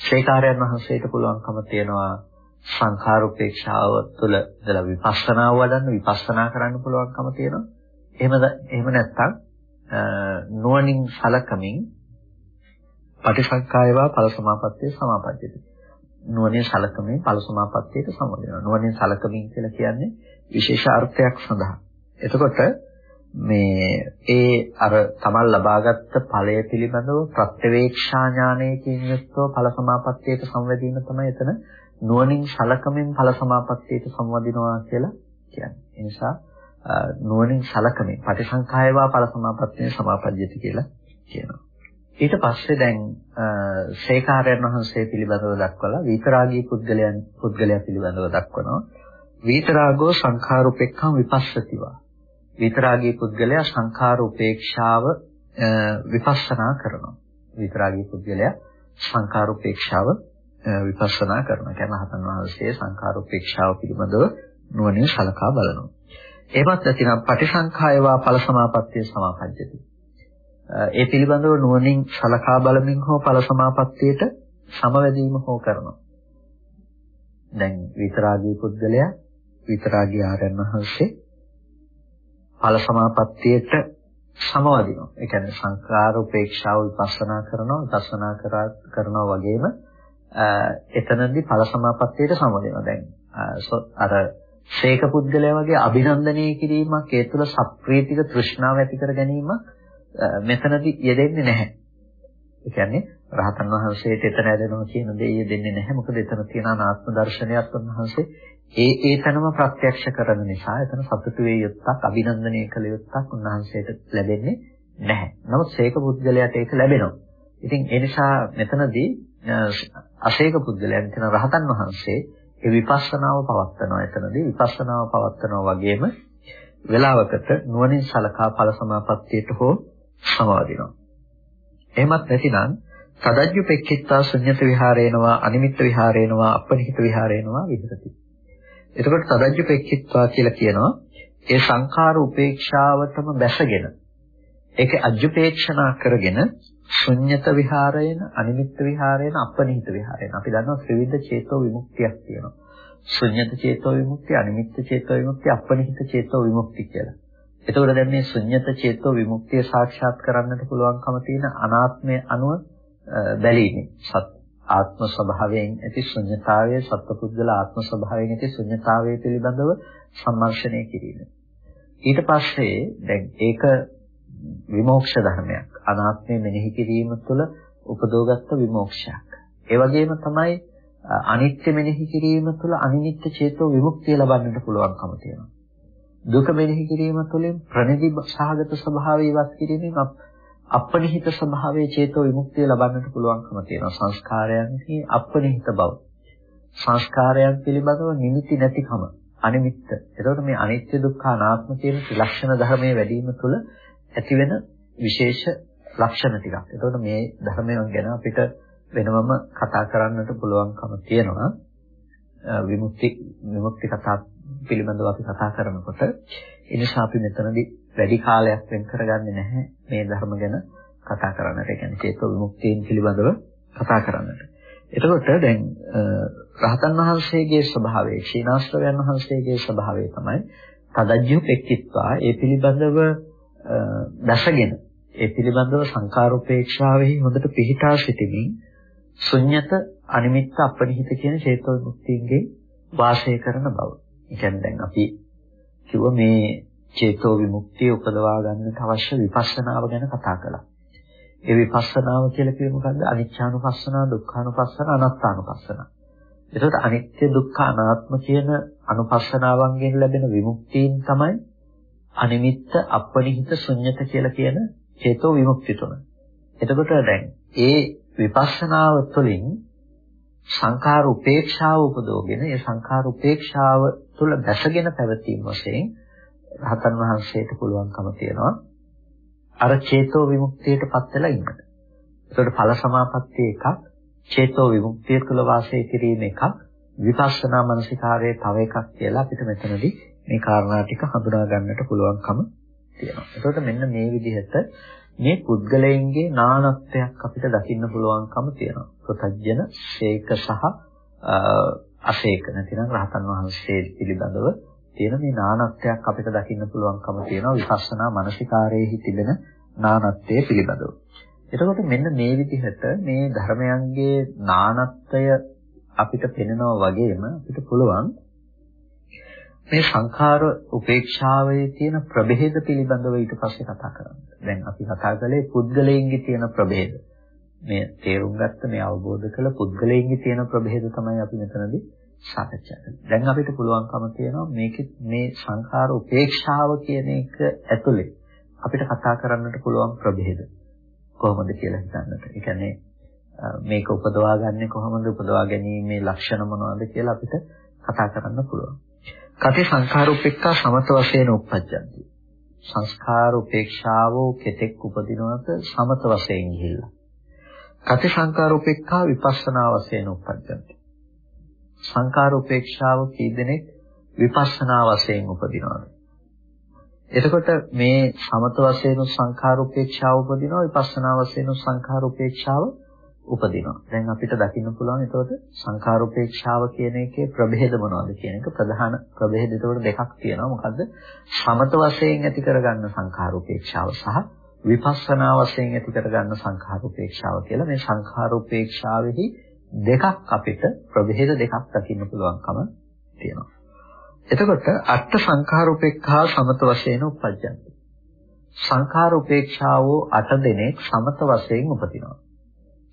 ශේකාරයන් වහන්සේට පුළුවන්කම තියෙනවා සංඛාර උපේක්ෂාව තුළ ඉඳලා විපස්සනාව වඩන්න විපස්සනා කරන්න පුළුවන්කම තියෙනවා. එහෙමද එහෙම නැත්නම් නුවණින් සලකමින් පටිසංකායවා ඵල සමාපත්තිය සමාපත්තිය. නුවණින් සලකමින් ඵල සමාපත්තියට සමවදිනවා. නුවණින් සලකමින් කියලා කියන්නේ විශේෂ අර්ථයක් සඳහා. එතකොට මේ ඒ අර තමන් ලබාගත් ඵලය පිළිබඳව ප්‍රත්‍යවේක්ෂා ඥානයකින් යුක්තව ඵල සමාපත්තියට සම්වැදීම තමයි එතන නුවණින් සලකමින් ඵල සමාපත්තියට සම්වදිනවා කියලා කියන්නේ. ඒ නිසා නුවණින් සලකමින් පටිසංඛායවා ඵල සමාපත්තිය සමාපජ්ජති කියලා කියනවා. ඊට පස්සේ දැන් ශේඛාරයන් වහන්සේ පිළිබඳව දක්වලා විතරාගී පුද්ගලයන් පුද්ගලයා පිළිබඳව දක්වනවා. විතරාගෝ සංඛාරුපෙක්ඛම් විපස්සතිවා. විතරාගී පුද්ගලයා සංඛාර උපේක්ෂාව විපස්සනා කරනවා. විතරාගී පුද්ගලයා සංඛාර උපේක්ෂාව විපස්සනා කරනවා. කියන හතන් වහන්සේ සංඛාර උපේක්ෂාව පිළිබඳව නුවණින් සලකා බලනවා. එහෙමත් නැතිනම් පටිසංඛායවා ඵල සමාපත්තිය සමාපජ්ජති. ඒ පිළිබඳව නුවණින් සලකා බලමින් හෝ ඵල සමාපත්තියට සමවැදීම හෝ කරනවා. දැන් විතරාගී පුද්ගලයා විතරාගී ආරයන් වහන්සේ ඵල සමාපත්තියට සමවදිනවා. ඒ කියන්නේ සංකාර උපේක්ෂාව විපස්සනා කරනවා, විපස්සනා කරනවා වගේම එතනදී ඵල සමාපත්තියට සමවදිනවා. දැන් අර ශේක පුද්ගලයා වගේ අභිනන්දනය කිරීමක් ඒ තුළ සප්‍රීතික තෘෂ්ණාව ඇති කර ගැනීමක් මෙතනදී යෙදෙන්නේ නැහැ. ඒ කියන්නේ රහතන් වහන්සේට එතන ඇදෙනවා කියන දේ යෙදෙන්නේ නැහැ. මොකද එතන තියෙන ආත්ම දර්ශනයත් උන්වහන්සේ ඒ ඒ තැනම ප්‍රත්‍යක්ෂ කරන නිසා එතන සතුටු වේ යුත්තක් අභිනන්දනය කළ යුත්තක් උන්වහන්සේට ලැබෙන්නේ නැහැ. නමුත් ශේක පුද්ගලයාට ඒක ලැබෙනවා. ඉතින් ඒ නිසා මෙතනදී අශේක පුද්ගලයන් කියන රහතන් වහන්සේ ඒ විපස්සනාව පවත්නවා එතනදී විපස්සනාව පවත්නවා වගේම වේලාවකට නුවණින් සලකා ඵල සමාපත්තියට හෝ සමාදිනවා. එහෙමත් නැතිනම් සදජ්ජුපෙක්ඛිත්තා ශුන්්‍යත විහාරේනවා අනිමිත්ත විහාරේනවා අපනිහිත විහාරේනවා විහෙරති. එතකොට සදජ්ජුපෙක්ඛිත්වා කියලා කියනවා ඒ සංඛාර උපේක්ෂාවටම බැසගෙන ඒක අජ්ජුපේක්ෂණා කරගෙන ශුන්්‍යත විහාරයෙන් අනිමිත්ත විහාරයෙන් අපනිහිත විහාරයෙන් අපි දන්නවා ත්‍රිවිධ චේතෝ විමුක්තියක් තියෙනවා. ශුන්්‍යත චේතෝ විමුක්තිය, අනිමිත්ත චේතෝ විමුක්තිය, අපනිහිත චේතෝ විමුක්තිය කියලා. එතකොට දැන් මේ ශුන්්‍යත චේතෝ විමුක්තිය සාක්ෂාත් කරන්නට පුළුවන්කම තියෙන අනාත්මය අනුව බැලීමේ සත් ආත්ම ස්වභාවයෙන් ඇති ශුන්්‍යතාවය සත්පුද්ගල ආත්ම ස්වභාවයෙන් ඇති ශුන්්‍යතාවය පිළිබඳව සම්මර්ෂණය කිරීම. ඊට පස්සේ දැන් ඒක විමෝක්ෂ ධර්මයක්. අනාත්මය මෙනෙහි කිරීම තුළ උපදෝගත්ත විමෝක්ෂයක්. ඒ වගේම තමයි අනිත්‍ය මෙනෙහි කිරීම තුළ අනිත්‍ය චේතෝ විමුක්තිය ලබන්නට පුළුවන්කම තියෙනවා. දුක මෙනෙහි කිරීම තුළින් ප්‍රණිදි සහගත ස්වභාවය ඉවත් කිරීමෙන් අපනිහිත ස්වභාවයේ චේතෝ විමුක්තිය ලබන්නට පුළුවන්කම තියෙනවා. සංස්කාරයන්හි අපනිහිත බව. සංස්කාරයන් පිළිබඳව නිමිති නැතිකම අනිමිත්ත. එතකොට මේ අනිත්‍ය දුක්ඛ අනාත්ම කියන ත්‍රිලක්ෂණ ධර්මයේ වැඩිම තුළ ඇතිවෙන විශේෂ ලක්ෂණ ටිකක්. එතකොට මේ ධර්මයන් ගැන අපිට වෙනමම කතා කරන්නට පුළුවන්කම තියෙනවා. විමුක්ති විමුක්ති කතා පිළිබඳව අපි කතා කරනකොට ඒ නිසා අපි මෙතනදී වැඩි කාලයක් වෙන් කරගන්නේ නැහැ මේ ධර්ම ගැන කතා කරන්නට. ඒ කියන්නේ චේතෝ විමුක්තියෙන් පිළිබඳව කතා කරන්නට. එතකොට දැන් රහතන් වහන්සේගේ ස්වභාවය, ක්ෂීණාශ්‍රවයන් වහන්සේගේ ස්වභාවය තමයි තදජ්ජු පෙක්කිත්වා ඒ පිළිබඳව දැසගෙන ඒ පිළිබඳව සංකාරෝපේක්ෂාවෙහි හොඳට පිහිටා සිටීමෙන් ශුන්්‍යත අනිමිත්ත අපනිහිත කියන චේතෝ විමුක්තියන්ගේ වාසය කරන බව. ඒ කියන්නේ දැන් අපි කිව්ව මේ චේතෝ විමුක්තිය උපදවා ගන්නට අවශ්‍ය විපස්සනාව ගැන කතා කළා. ඒ විපස්සනාව කියලා කියේ මොකද්ද? අනිච්චානුපස්සනා, දුක්ඛානුපස්සනා, අනාත්මානුපස්සනා. එතකොට අනිත්‍ය දුක්ඛ අනාත්ම කියන අනුපස්සනාවන්ගෙන් ලැබෙන විමුක්තියෙන් තමයි අනිමිත්ත අපනිහිත ශුන්්‍යත කියලා කියන චේතෝ විමුක්ති තුන. එතකොට දැන් ඒ විපස්සනාව තුළින් සංඛාර උපේක්ෂාව උපදෝගෙන ඒ සංඛාර උපේක්ෂාව තුළ දැසගෙන පැවතීම වශයෙන් රහතන් වහන්සේට පුළුවන්කම තියෙනවා අර චේතෝ විමුක්තියටපත් වෙලා ඉන්න. ඒකට ඵල සමාපත්තිය එකක්, චේතෝ විමුක්තිය තුළ වාසය කිරීම එකක්, විපස්සනා මනසිකාරයේ තව එකක් කියලා අපිට මෙතනදී මේ කාරණා ටික හඳුනා ගන්නට පුළුවන්කම තියෙනවා. ඒකට මෙන්න මේ විදිහට මේ පුද්ගලයන්ගේ නානත්වයක් අපිට දකින්න පුළුවන්කම තියෙනවා. ප්‍රතජන, ශේක සහ අශේක නැතිනම් රහතන් වහන්සේ පිළිබඳව තියෙන මේ නානත්වයක් අපිට දකින්න පුළුවන්කම තියෙනවා විපස්සනා මානසිකාරයේහි තිබෙන නානත්වය පිළිබඳව. එතකොට මෙන්න මේ විදිහට මේ ධර්මයන්ගේ නානත්වය අපිට පෙනෙනවා වගේම අපිට පුළුවන් මේ සංඛාර උපේක්ෂාවේ තියෙන ප්‍රභේද පිළිබඳව ඊට පස්සේ කතා කරන්න. දැන් අපි කතා කළේ පුද්ගලයන්ගේ තියෙන ප්‍රභේද. මේ තේරුම් ගත්ත මේ අවබෝධ කළ පුද්ගලයන්ගේ තියෙන ප්‍රභේද තමයි අපි මෙතනදී සාකච්ඡා කරන්නේ. දැන් අපිට පුළුවන්කම තියෙනවා මේක මේ සංඛාර උපේක්ෂාව කියන එක ඇතුලේ අපිට කතා කරන්නට පුළුවන් ප්‍රභේද කොහොමද කියලා හිතන්නට. ඒ කියන්නේ මේක උපදවා ගන්නෙ කොහොමද උපදවා ගැනීමේ ලක්ෂණ මොනවද කියලා අපිට කතා කරන්න පුළුවන්. කති සංඛාර උපේක්ඛා සමත වශයෙන් උප්පජ්ජන්ති. සංස්කාර උපේක්ෂාවෝ කෙතෙක් උපදිනවද සමත වශයෙන් ගිහිල්ලා. කති සංඛාර උපේක්ඛා විපස්සනා වශයෙන් උප්පජ්ජන්ති. සංඛාර උපේක්ෂාව කී දෙනෙක් විපස්සනා වශයෙන් උපදිනවද? එතකොට මේ සමත වශයෙන් සංඛාර උපේක්ෂාව උපදිනවා විපස්සනා වශයෙන් සංඛාර උපේක්ෂාව උපදිනවා. දැන් අපිට දකින්න පුළුවන් එතකොට සංඛාරෝපේක්ෂාව කියන එකේ ප්‍රභේද මොනවද කියන එක ප්‍රධාන ප්‍රභේද එතකොට දෙකක් තියෙනවා. මොකද්ද? සමත වශයෙන් ඇති කරගන්න සංඛාරෝපේක්ෂාව සහ විපස්සනා වශයෙන් ඇති කරගන්න සංඛාරෝපේක්ෂාව කියලා මේ සංඛාරෝපේක්ෂාවෙහි දෙකක් අපිට ප්‍රභේද දෙකක් දකින්න පුළුවන්කම තියෙනවා. එතකොට අට්ඨ සංඛාරෝපේක්ඛා සමත වශයෙන් උපජ්ජන්ති. සංඛාරෝපේක්ෂාවෝ අට දෙනෙක් සමත වශයෙන් උපදිනවා.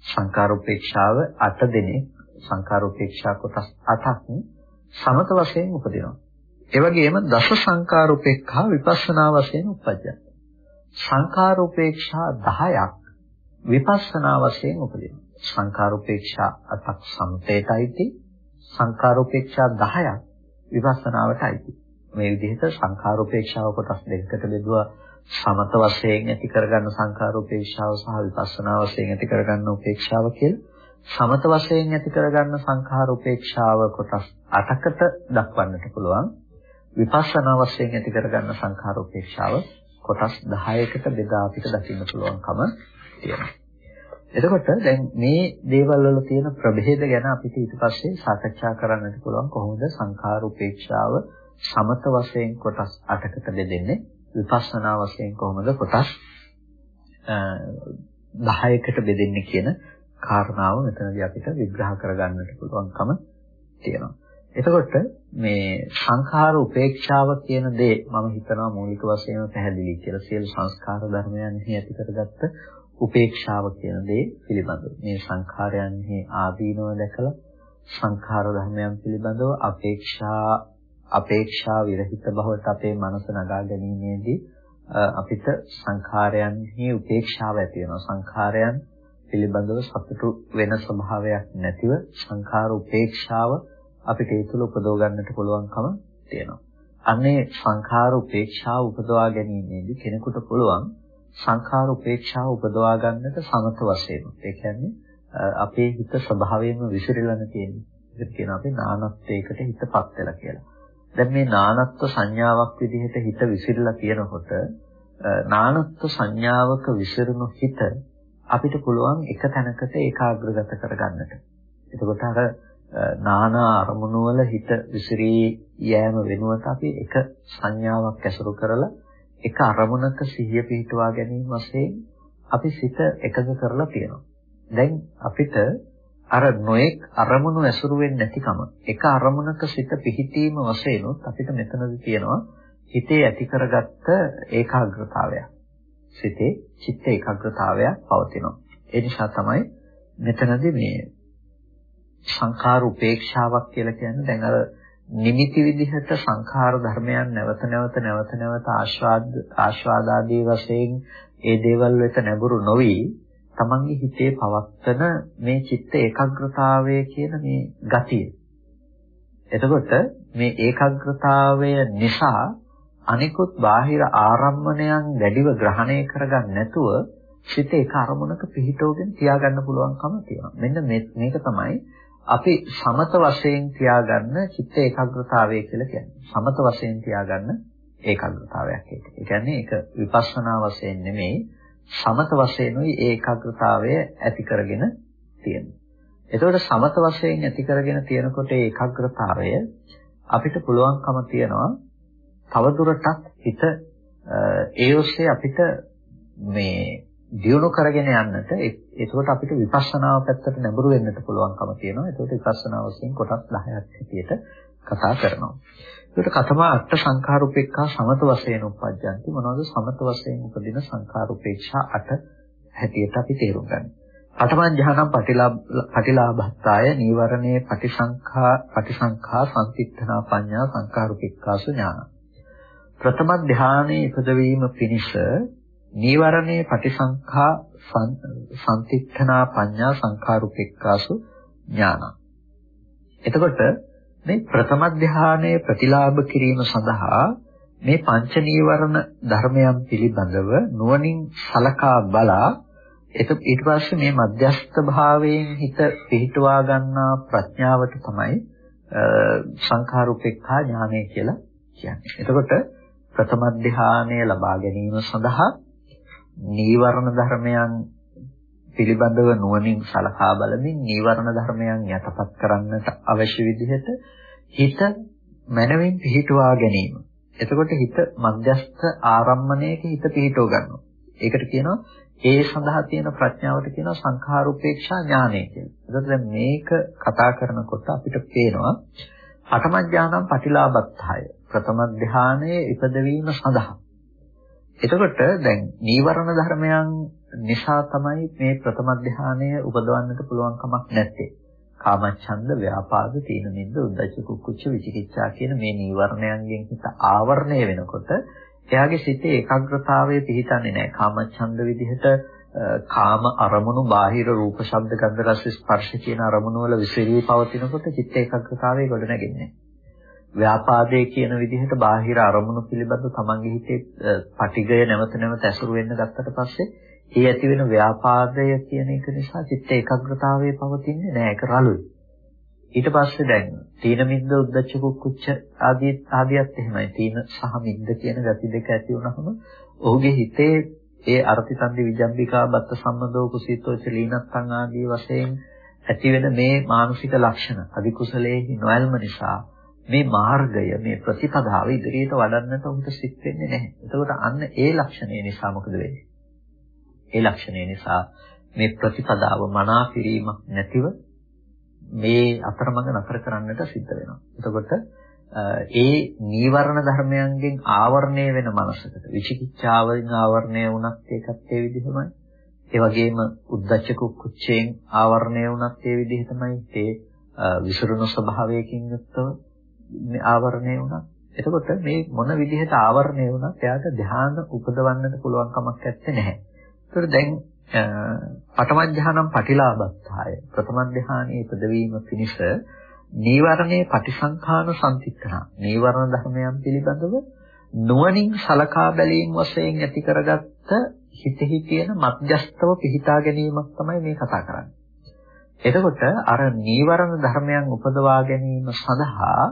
සංකාරෝපේක්ෂාව 8 දෙනෙක් සංකාරෝපේක්ෂා කොටස් 8ක් සමත වශයෙන් උපදිනවා. ඒ වගේම දස සංකාරෝපේක්ෂා විපස්සනා වශයෙන් උපජ්ජන. සංකාරෝපේක්ෂා 10ක් විපස්සනා වශයෙන් උපදිනවා. සංකාරෝපේක්ෂා 8ක් සමතේටයි සංකාරෝපේක්ෂා 10ක් විපස්සනාවටයි. මේ විදිහට සංකාරෝපේක්ෂාව කොටස් දෙකකට බෙදුවා සමත වශයෙන් ඇති කරගන්න සංඛාර උපේක්ෂාව සහ විපස්සනා වශයෙන් ඇති කරගන්න උපේක්ෂාව කියලා. සමත වශයෙන් ඇති කරගන්න සංඛාර උපේක්ෂාව කොටස් 8කට දක්වන්නට පුළුවන්. විපස්සනා වශයෙන් ඇති කරගන්න සංඛාර උපේක්ෂාව කොටස් 10කට බෙදා අපිට දකින්න පුළුවන්කම තියෙනවා. එතකොට දැන් මේ දේවල් වල තියෙන ප්‍රභේද ගැන අපිට ඊට පස්සේ සාකච්ඡා කරන්නට පුළුවන් කොහොමද සංඛාර උපේක්ෂාව සමත වශයෙන් කොටස් 8කට බෙදෙන්නේ විපස්සනා වශයෙන් කොහොමද කොටස් 10කට බෙදෙන්නේ කියන කාරණාව මෙතනදී අපිට විග්‍රහ කරගන්නට පුළුවන්කම තියෙනවා. එතකොට මේ සංඛාර උපේක්ෂාව කියන දේ මම හිතනවා මූලික වශයෙන්ම පැහැදිලි කියලා සියලු සංස්කාර ධර්මයන්හි ඇති කරගත්ත උපේක්ෂාව කියන දේ පිළිබඳව. මේ සංඛාරයන්හි ආදීනව දැකලා සංඛාර ධර්මයන් පිළිබඳව අපේක්ෂා අපේක්ෂා විරහිත බවට අපේ මනස නගා ගැනීමේදී අපිට සංඛාරයන්හි උපේක්ෂාව ඇති වෙනවා සංඛාරයන් පිළිබඳව සතුටු වෙන ස්වභාවයක් නැතිව සංඛාර උපේක්ෂාව අපිට ඒ තුළ උපදව ගන්නට පුළුවන්කම තියෙනවා අනේ සංඛාර උපේක්ෂාව උපදවා ගැනීමේදී කෙනෙකුට පුළුවන් සංඛාර උපේක්ෂාව උපදවා ගන්නට සමත වශයෙන් ඒ කියන්නේ අපේ හිත ස්වභාවයෙන්ම විසිරෙලා තියෙන්නේ. ඒක කියන අපි නානත්වයකට හිතපත් වෙලා කියලා. දැන් මේ නානත්ව සංඥාවක් විදිහට හිත විසිරලා කියනකොට නානත්ව සංඥාවක විසිරුණු හිත අපිට පුළුවන් එක තැනකට ඒකාග්‍රගත කරගන්නට. එතකොට අර නානා අරමුණු වල හිත විසිරී යෑම වෙනුවට අපි එක සංඥාවක් ඇසුරු කරලා එක අරමුණක සිහිය පිහිටුවා ගැනීම වශයෙන් අපි සිත එකඟ කරලා තියෙනවා. දැන් අපිට අර නොඑක් අරමුණු ඇසුරු වෙන්නේ නැතිකම එක අරමුණක සිත පිහිටීම වශයෙන් අපිට මෙතනදි තියෙනවා හිතේ ඇති කරගත්ත ඒකාග්‍රතාවය. සිතේ චිත්ත ඒකාග්‍රතාවය පවතිනවා. ඒ නිසා තමයි මෙතනදී මේ සංඛාර උපේක්ෂාවක් කියලා කියන්නේ දැන් අර නිමිති විදිහට සංඛාර ධර්මයන් නැවත නැවත නැවත නැවත ආස්වාද ආස්වාදාදී වශයෙන් ඒ දේවල් වෙත නැඹුරු නොවි තමන්ගේ හිතේ පවත්තන මේ චිත්ත ඒකාග්‍රතාවය කියන මේ ගතිය. එතකොට මේ ඒකාග්‍රතාවය නිසා අනිකුත් බාහිර ආරම්මණයන් වැඩිව ග්‍රහණය කරගන්න නැතුව සිත එක අරමුණක පිහිටවගෙන තියාගන්න පුළුවන්කම තියෙනවා. මෙන්න මේක තමයි අපි සමත වශයෙන් තියාගන්න චිත්ත ඒකාග්‍රතාවය කියලා කියන්නේ. සමත වශයෙන් තියාගන්න ඒකාග්‍රතාවයක් ඒක. ඒ කියන්නේ ඒක විපස්සනා වශයෙන් නෙමෙයි සමත වශයෙන්ුයි ඒකාග්‍රතාවය ඇති කරගෙන තියෙන්නේ. එතකොට සමත වශයෙන් ඇති කරගෙන තියෙනකොට ඒකාග්‍රතාවය අපිට පුළුවන්කම තියනවා තවදුරටත් හිත ඒ ඔස්සේ අපිට මේ දියුණු කරගෙන යන්නට ඒකෝට අපිට විපස්සනාව පැත්තට නැඹුරු වෙන්නට පුළුවන්කම තියෙනවා. ඒකෝට විපස්සනා වශයෙන් කොටස් 10ක් හැටියට කතා කරනවා. ඒකට කතම අට සංඛාරුපේක්ඛා සමත වශයෙන් උපජ්ජන්ති මොනවද සමත වශයෙන් උපදින සංඛාරුපේක්ෂා අට හැටියට අපි තේරුම් ගන්න. අටමං ඥානම් පටිලාභත්තාය නීවරණේ පටිසංඛා පටිසංඛා සංතිත්තනා පඤ්ඤා සංඛාරුපේක්ඛාසු ඥාන. ප්‍රථම ධානයේ ඉපදවීම පිණිස නීවරණේ පටිසංඛා සංතිත්තනා පඤ්ඤා සංඛාරුපෙක්කාසු ඥාන. එතකොට මේ ප්‍රථම ධානයේ ප්‍රතිලාභ කිරීම සඳහා මේ පංච නීවරණ ධර්මයන් පිළිබඳව නුවණින් සලකා බලා ඒක ඊට පස්සේ මේ මධ්‍යස්ථ භාවයෙන් හිත පිහිටුවා ගන්නා ප්‍රඥාවට තමයි සංඛාරුපෙක්ඛා ඥානය කියලා කියන්නේ. එතකොට ප්‍රථම ධානය ලබා ගැනීම සඳහා නීවරණ ධර්මයන් පිළිබඳව නුවණින් සලකා බලමින් නීවරණ ධර්මයන් යටපත් කරන්නට අවශ්‍ය විදිහට හිත මනමින් පිහිටුවා ගැනීම. එතකොට හිත මධ්‍යස්ථ ආරම්මණයක හිත පිහිටව ගන්නවා. ඒකට කියනවා ඒ සඳහා තියෙන ප්‍රඥාවට කියනවා සංඛාරූපේක්ෂා ඥානය කියලා. එතකොට දැන් මේක කතා කරනකොට අපිට පේනවා අටම ඥානම් පටිලාභත්තාය. ප්‍රථම ධානයේ ඉපදවීම සඳහා එතකොට දැන් නීවරණ ධර්මයන් නිසා තමයි මේ ප්‍රථම ධානය උපදවන්නට පුළුවන් කමක් නැත්තේ. කාමච්ඡන්ද, ව්‍යාපාද, තීන මිද්ද, උද්ධච්ච කුක්කුච්ච විචිකිච්ඡා කියන මේ නීවරණයන්ගෙන් හිත ආවරණය වෙනකොට එයාගේ සිතේ ඒකාග්‍රතාවය පිහිටන්නේ නැහැ. කාමච්ඡන්ද විදිහට කාම අරමුණු බාහිර රූප ශබ්ද ගන්ධ රස ස්පර්ශ කියන අරමුණු වල විසිරී පවතිනකොට චිත්ත ඒකාග්‍රතාවය ගොඩ නැගෙන්නේ. ව්‍යාපාදයේ කියන විදිහට බාහිර අරමුණු පිළිබඳ තමන්ගේ හිතේ පටිගය නැවත නැවත ඇසුරු වෙන්න ගත්තට පස්සේ ඒ ඇති වෙන ව්‍යාපාදය කියන එක නිසා චිත්ත ඒකාග්‍රතාවයේ පවතින්නේ නැහැ ඒක රළුයි. ඊට පස්සේ දැන් තීන මිද්ද උද්දච්ච කුක්කුච්ච ආදී ආදියත් එහෙමයි. තීන සහ මිද්ද කියන gati දෙක ඇති වුණහම ඔහුගේ හිතේ ඒ අර්ථිතන්දි විජම්බිකා බත්ත සම්මදෝ කුසීතෝච ලීනත්තං ආදී වශයෙන් ඇති වෙන මේ මානසික ලක්ෂණ අධිකුසලයේ නොයල්ම නිසා මේ මාර්ගය මේ ප්‍රතිපදාව ඉදිරියට වඩන්නට උන්ට සිත් වෙන්නේ නැහැ. එතකොට අන්න ඒ ලක්ෂණය නිසා මොකද වෙන්නේ? ඒ ලක්ෂණය නිසා මේ ප්‍රතිපදාව මනා කිරීමක් නැතිව මේ අතරමඟ නතර කරන්නට සිද්ධ වෙනවා. එතකොට ඒ නීවරණ ධර්මයන්ගෙන් ආවරණය වෙන මනසකට විචිකිච්ඡාවෙන් ආවරණය වුණත් ඒකත් ඒ විදිහමයි. ඒ වගේම උද්දච්ච කුක්කුච්චයෙන් ආවරණය වුණත් ඒ විදිහටමයි. ඒ විසුරුණු ස්වභාවයකින් යුක්තව ආවරණය වුණා. එතකොට මේ මොන විදිහට ආවරණය වුණත් එයාට ධ්‍යාන උපදවන්නට පුළුවන් කමක් නැත්තේ නැහැ. ඒතර දැන් පඨම ධ්‍යානම් පටිලාභත්තාය. ප්‍රථම ධ්‍යානයේ ඉපදවීම පිණිස නීවරණේ පටිසංඛාන සම්තික්කන. නීවරණ ධර්මයන් පිළිබඳව නුවණින් සලකා බැලීම වශයෙන් ඇති කරගත්ත හිතෙහි තියෙන මධ්‍යස්තව පිහිටා ගැනීමක් තමයි මේ කතා කරන්නේ. එතකොට අර නීවරණ ධර්මයන් උපදවා ගැනීම සඳහා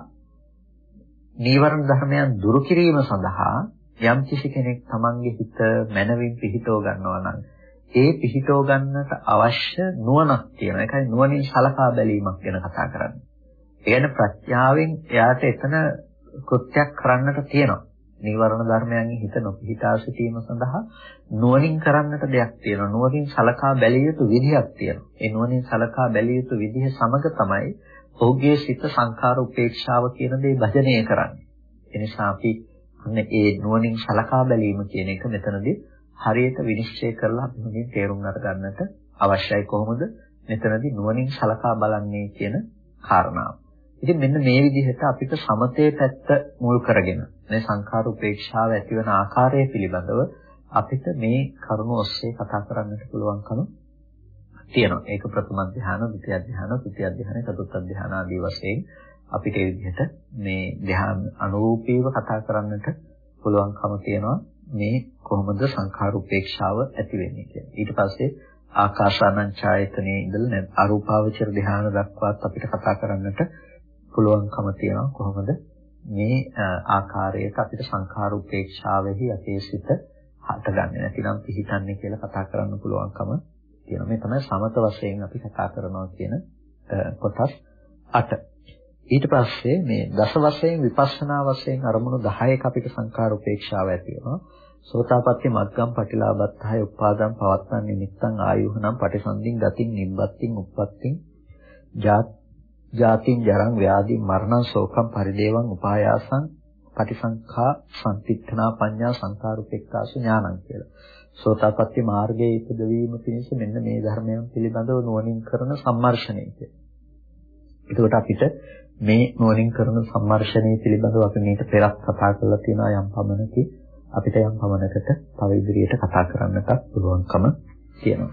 නීවරණ ධර්මයන් දුරු කිරීම සඳහා යම් කිසි කෙනෙක් තමන්ගේ හිත මනවින් පිහිටව ගන්නවා නම් ඒ පිහිටව ගන්නට අවශ්‍ය නුවණක් තියෙනවා. ඒකයි නුවණින් සලකා බැලීමක් ගැන කතා කරන්නේ. ඒ කියන්නේ ප්‍රඥාවෙන් එයාට එතන කෘත්‍යයක් කරන්නට තියෙනවා. නීවරණ ධර්මයන්ගේ හිත නොපිහිටා සිටීම සඳහා නුවණින් කරන්නට දෙයක් තියෙනවා. නුවණින් සලකා බැලිය යුතු විදිහක් තියෙනවා. ඒ නුවණින් සලකා බැලිය යුතු විදිහ සමග තමයි ඔහුගේ සිත සංඛාර උපේක්ෂාව කියන දේ භජනය කරන්නේ. ඒ නිසා අපි අන්න ඒ නුවණින් සලකා බැලීම කියන එක මෙතනදී හරියට විනිශ්චය කරලා අපි හොඳින් තේරුම් අරගන්නට අවශ්‍යයි කොහොමද මෙතනදී නුවණින් සලකා බලන්නේ කියන කාරණාව. ඉතින් මෙන්න මේ විදිහට අපිට සමතේ පැත්ත මුල් කරගෙන මේ සංඛාර උපේක්ෂාව ඇතිවන ආකාරය පිළිබඳව අපිට මේ කරුණ ඔස්සේ කතා කරන්නට පුළුවන්කම තියෙනවා. ඒක ප්‍රථම ධ්‍යාන, ද්විතිය ධ්‍යාන, තෘතිය ධ්‍යාන, චතුර්ථ ධ්‍යාන ආදී වශයෙන් අපිට ඒ විදිහට මේ ධ්‍යාන අනුරූපීව කතා කරන්නට පුළුවන්කම තියෙනවා. මේ කොහොමද සංඛාර උපේක්ෂාව ඇති වෙන්නේ කියලා. ඊට පස්සේ ආකාසානං ඡායතනයේ ඉඳලා අරූපාවචර ධ්‍යාන දක්වාත් අපිට කතා කරන්නට පුළුවන්කම තියෙනවා. කොහොමද මේ ආකාරයට අපිට සංඛාර උපේක්ෂාවෙහි අපේ සිත හටගන්නේ නැතිනම් පිහිටන්නේ කියලා කතා කරන්න පුළුවන්කම තියෙනවා. මේ තමයි සමත වශයෙන් අපි කතා කරනවා කියන කොටස් 8. ඊට පස්සේ මේ දස වශයෙන් විපස්සනා වශයෙන් අරමුණු 10ක අපිට සංඛාර උපේක්ෂාව ඇති වෙනවා. සෝතාපට්ටි මග්ගම් පටිලාබත්තහය උපාදම් පවත්තන් නිමිත්තං ආයුහනම් පටිසන්ධින් ගතින් නිබ්බත්තින් උප්පත්තින් ජාතින් ජරං ව්‍යාධි මරණං ශෝකං පරිදේවං උපායාසං පටිසංඛා සම්තිත්ථනා පඤ්ඤා සංකාරුපෙක්ඛාසු ඥානං කියලා. සෝතාපට්ටි මාර්ගයේ ඉපදවීම පිණිස මෙන්න මේ ධර්මයන් පිළිබඳව නුවණින් කරන සම්මර්ෂණය එතකොට අපිට මේ නුවණින් කරන සම්මර්ෂණය පිළිබඳව අපි මේක පෙරත් කතා කරලා තියෙනවා යම් පමණකි අපිට යම් පමණකට තව ඉදිරියට කතා කරන්නට පුළුවන්කම තියෙනවා.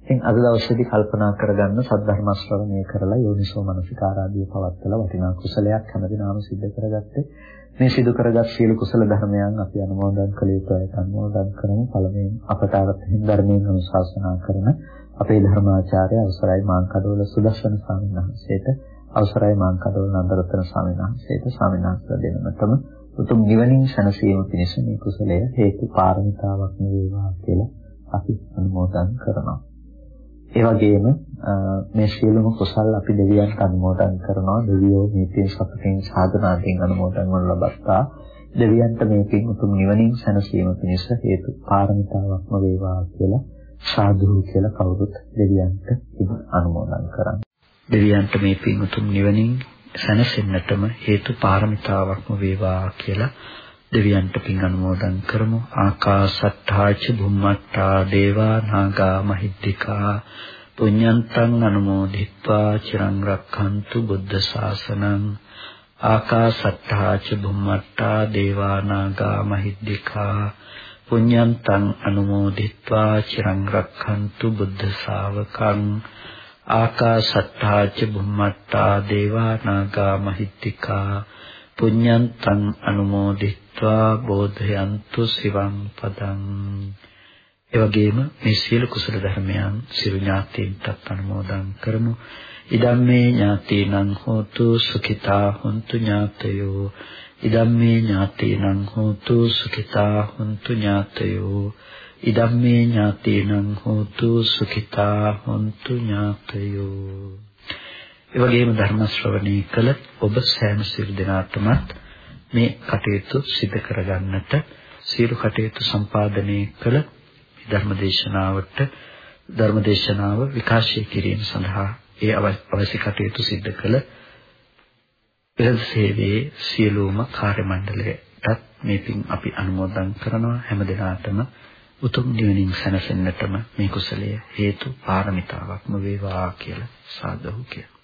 ඉතින් අද දවසේදී කල්පනා කරගන්න සද්ධර්ම ශ්‍රවණය කරලා යෝනිසෝ මනසිකාරාදී පවත්තලා වටිනා කුසලයක් හැමදිනම සිද්ධ කරගත්තේ මේ සිදු කරගත් සියලු කුසල ධර්මයන් අපි අනුමෝදන් කළ යුතුයි අනුමෝදන් කරමු. පළමුවෙන් අපට අවතහින් ධර්මයෙන් අනුශාසනා කරන අපේ ධර්මාචාර්ය අවසරයි මාංකඩවල සුදස්සන ස්වාමීන් වහන්සේට අවසරයි මාංකඩවල නන්දරත්න ස්වාමීන් වහන්සේට ස්වාමීන් වහන්සේලා දෙනමතම උතුම් නිවනින් සැනසීම පිණිස මේ කුසලය හේතු පාරමිතාවක් වේවා කියලා අපි අනුමෝදන් කරනවා. ඒ වගේම මේ සියලුම කුසල් අපි දෙවියන්ට අනුමෝදන් කරනවා. දෙවියෝ මේ පින් සතුටින් සාධනාවෙන් අනුමෝදන් වන ලබත්තා. දෙවියන්ට මේ පින් උතුම් නිවනින් සැනසීම පිණිස හේතු පාරමිතාවක්ම වේවා කියලා සාදු කියලා කවුරුත් දෙවියන්ට අනුමෝදන් කරන්නේ. දෙවියන්ට මේ පින් උතුම් නිවනින් සැනසෙන්නටම හේතු පාරමිතාවක්ම වේවා කියලා දෙවියන්ට පින් අනුමෝදන් කරමු. ආකාශට්ටාච බුම්මට්ටා දේවා නාග මහිද්దికා. පුඤ්ඤන්තං අනුමෝදිත්වා. චිරං රක්ඛන්තු බුද්ධ ශාසනං. ආකාශට්ටාච බුම්මට්ටා දේවා නාග මහිද්దికා. පුඤ්ඤන්තං අනුමෝදිත්වා. චිරං රක්ඛන්තු බුද්ධ ශාවකං. ආකාශට්ටාච බුම්මට්ටා දේවා නාග මහිද්దికා. පුඤ්ඤන්තං අනුමෝදිත්වා. බෝධයන්තු සිවං පදං ඒ වගේම මේ සියලු කුසල ධර්මයන් සිරු ඥාතීන්ටත් අනුමෝදන් කරමු. ඉදම්මේ ඥාතීනං හෝතු සුඛිතා හොන්තු ඥාතයෝ। ඉදම්මේ ඥාතීනං හෝතු සුඛිතා හොන්තු ඥාතයෝ। ඉදම්මේ ඥාතීනං හෝතු සුඛිතා හොන්තු ඥාතයෝ। ඒ වගේම ධර්ම ශ්‍රවණී කළ ඔබ සෑම සියලු දෙනාටමත් මේ කටයුතු සිදු කරගන්නට සියලු කටයුතු සම්පාදනය කළ ධර්මදේශනාවට ධර්මදේශනාව විකාශය කිරීම සඳහා ඒ අවශ්‍ය කටයුතු සිදු කළ පෙරද සේවයේ සියලුම කාර්ය මණ්ඩලයටත් මේ පින් අපි අනුමෝදන් කරනවා. හැම දිනාටම උතුම් නිවනින් සැනසෙන්නටම මේ කුසලය හේතු පාරමිතාවක්ම වේවා කියලා සාදු කියලා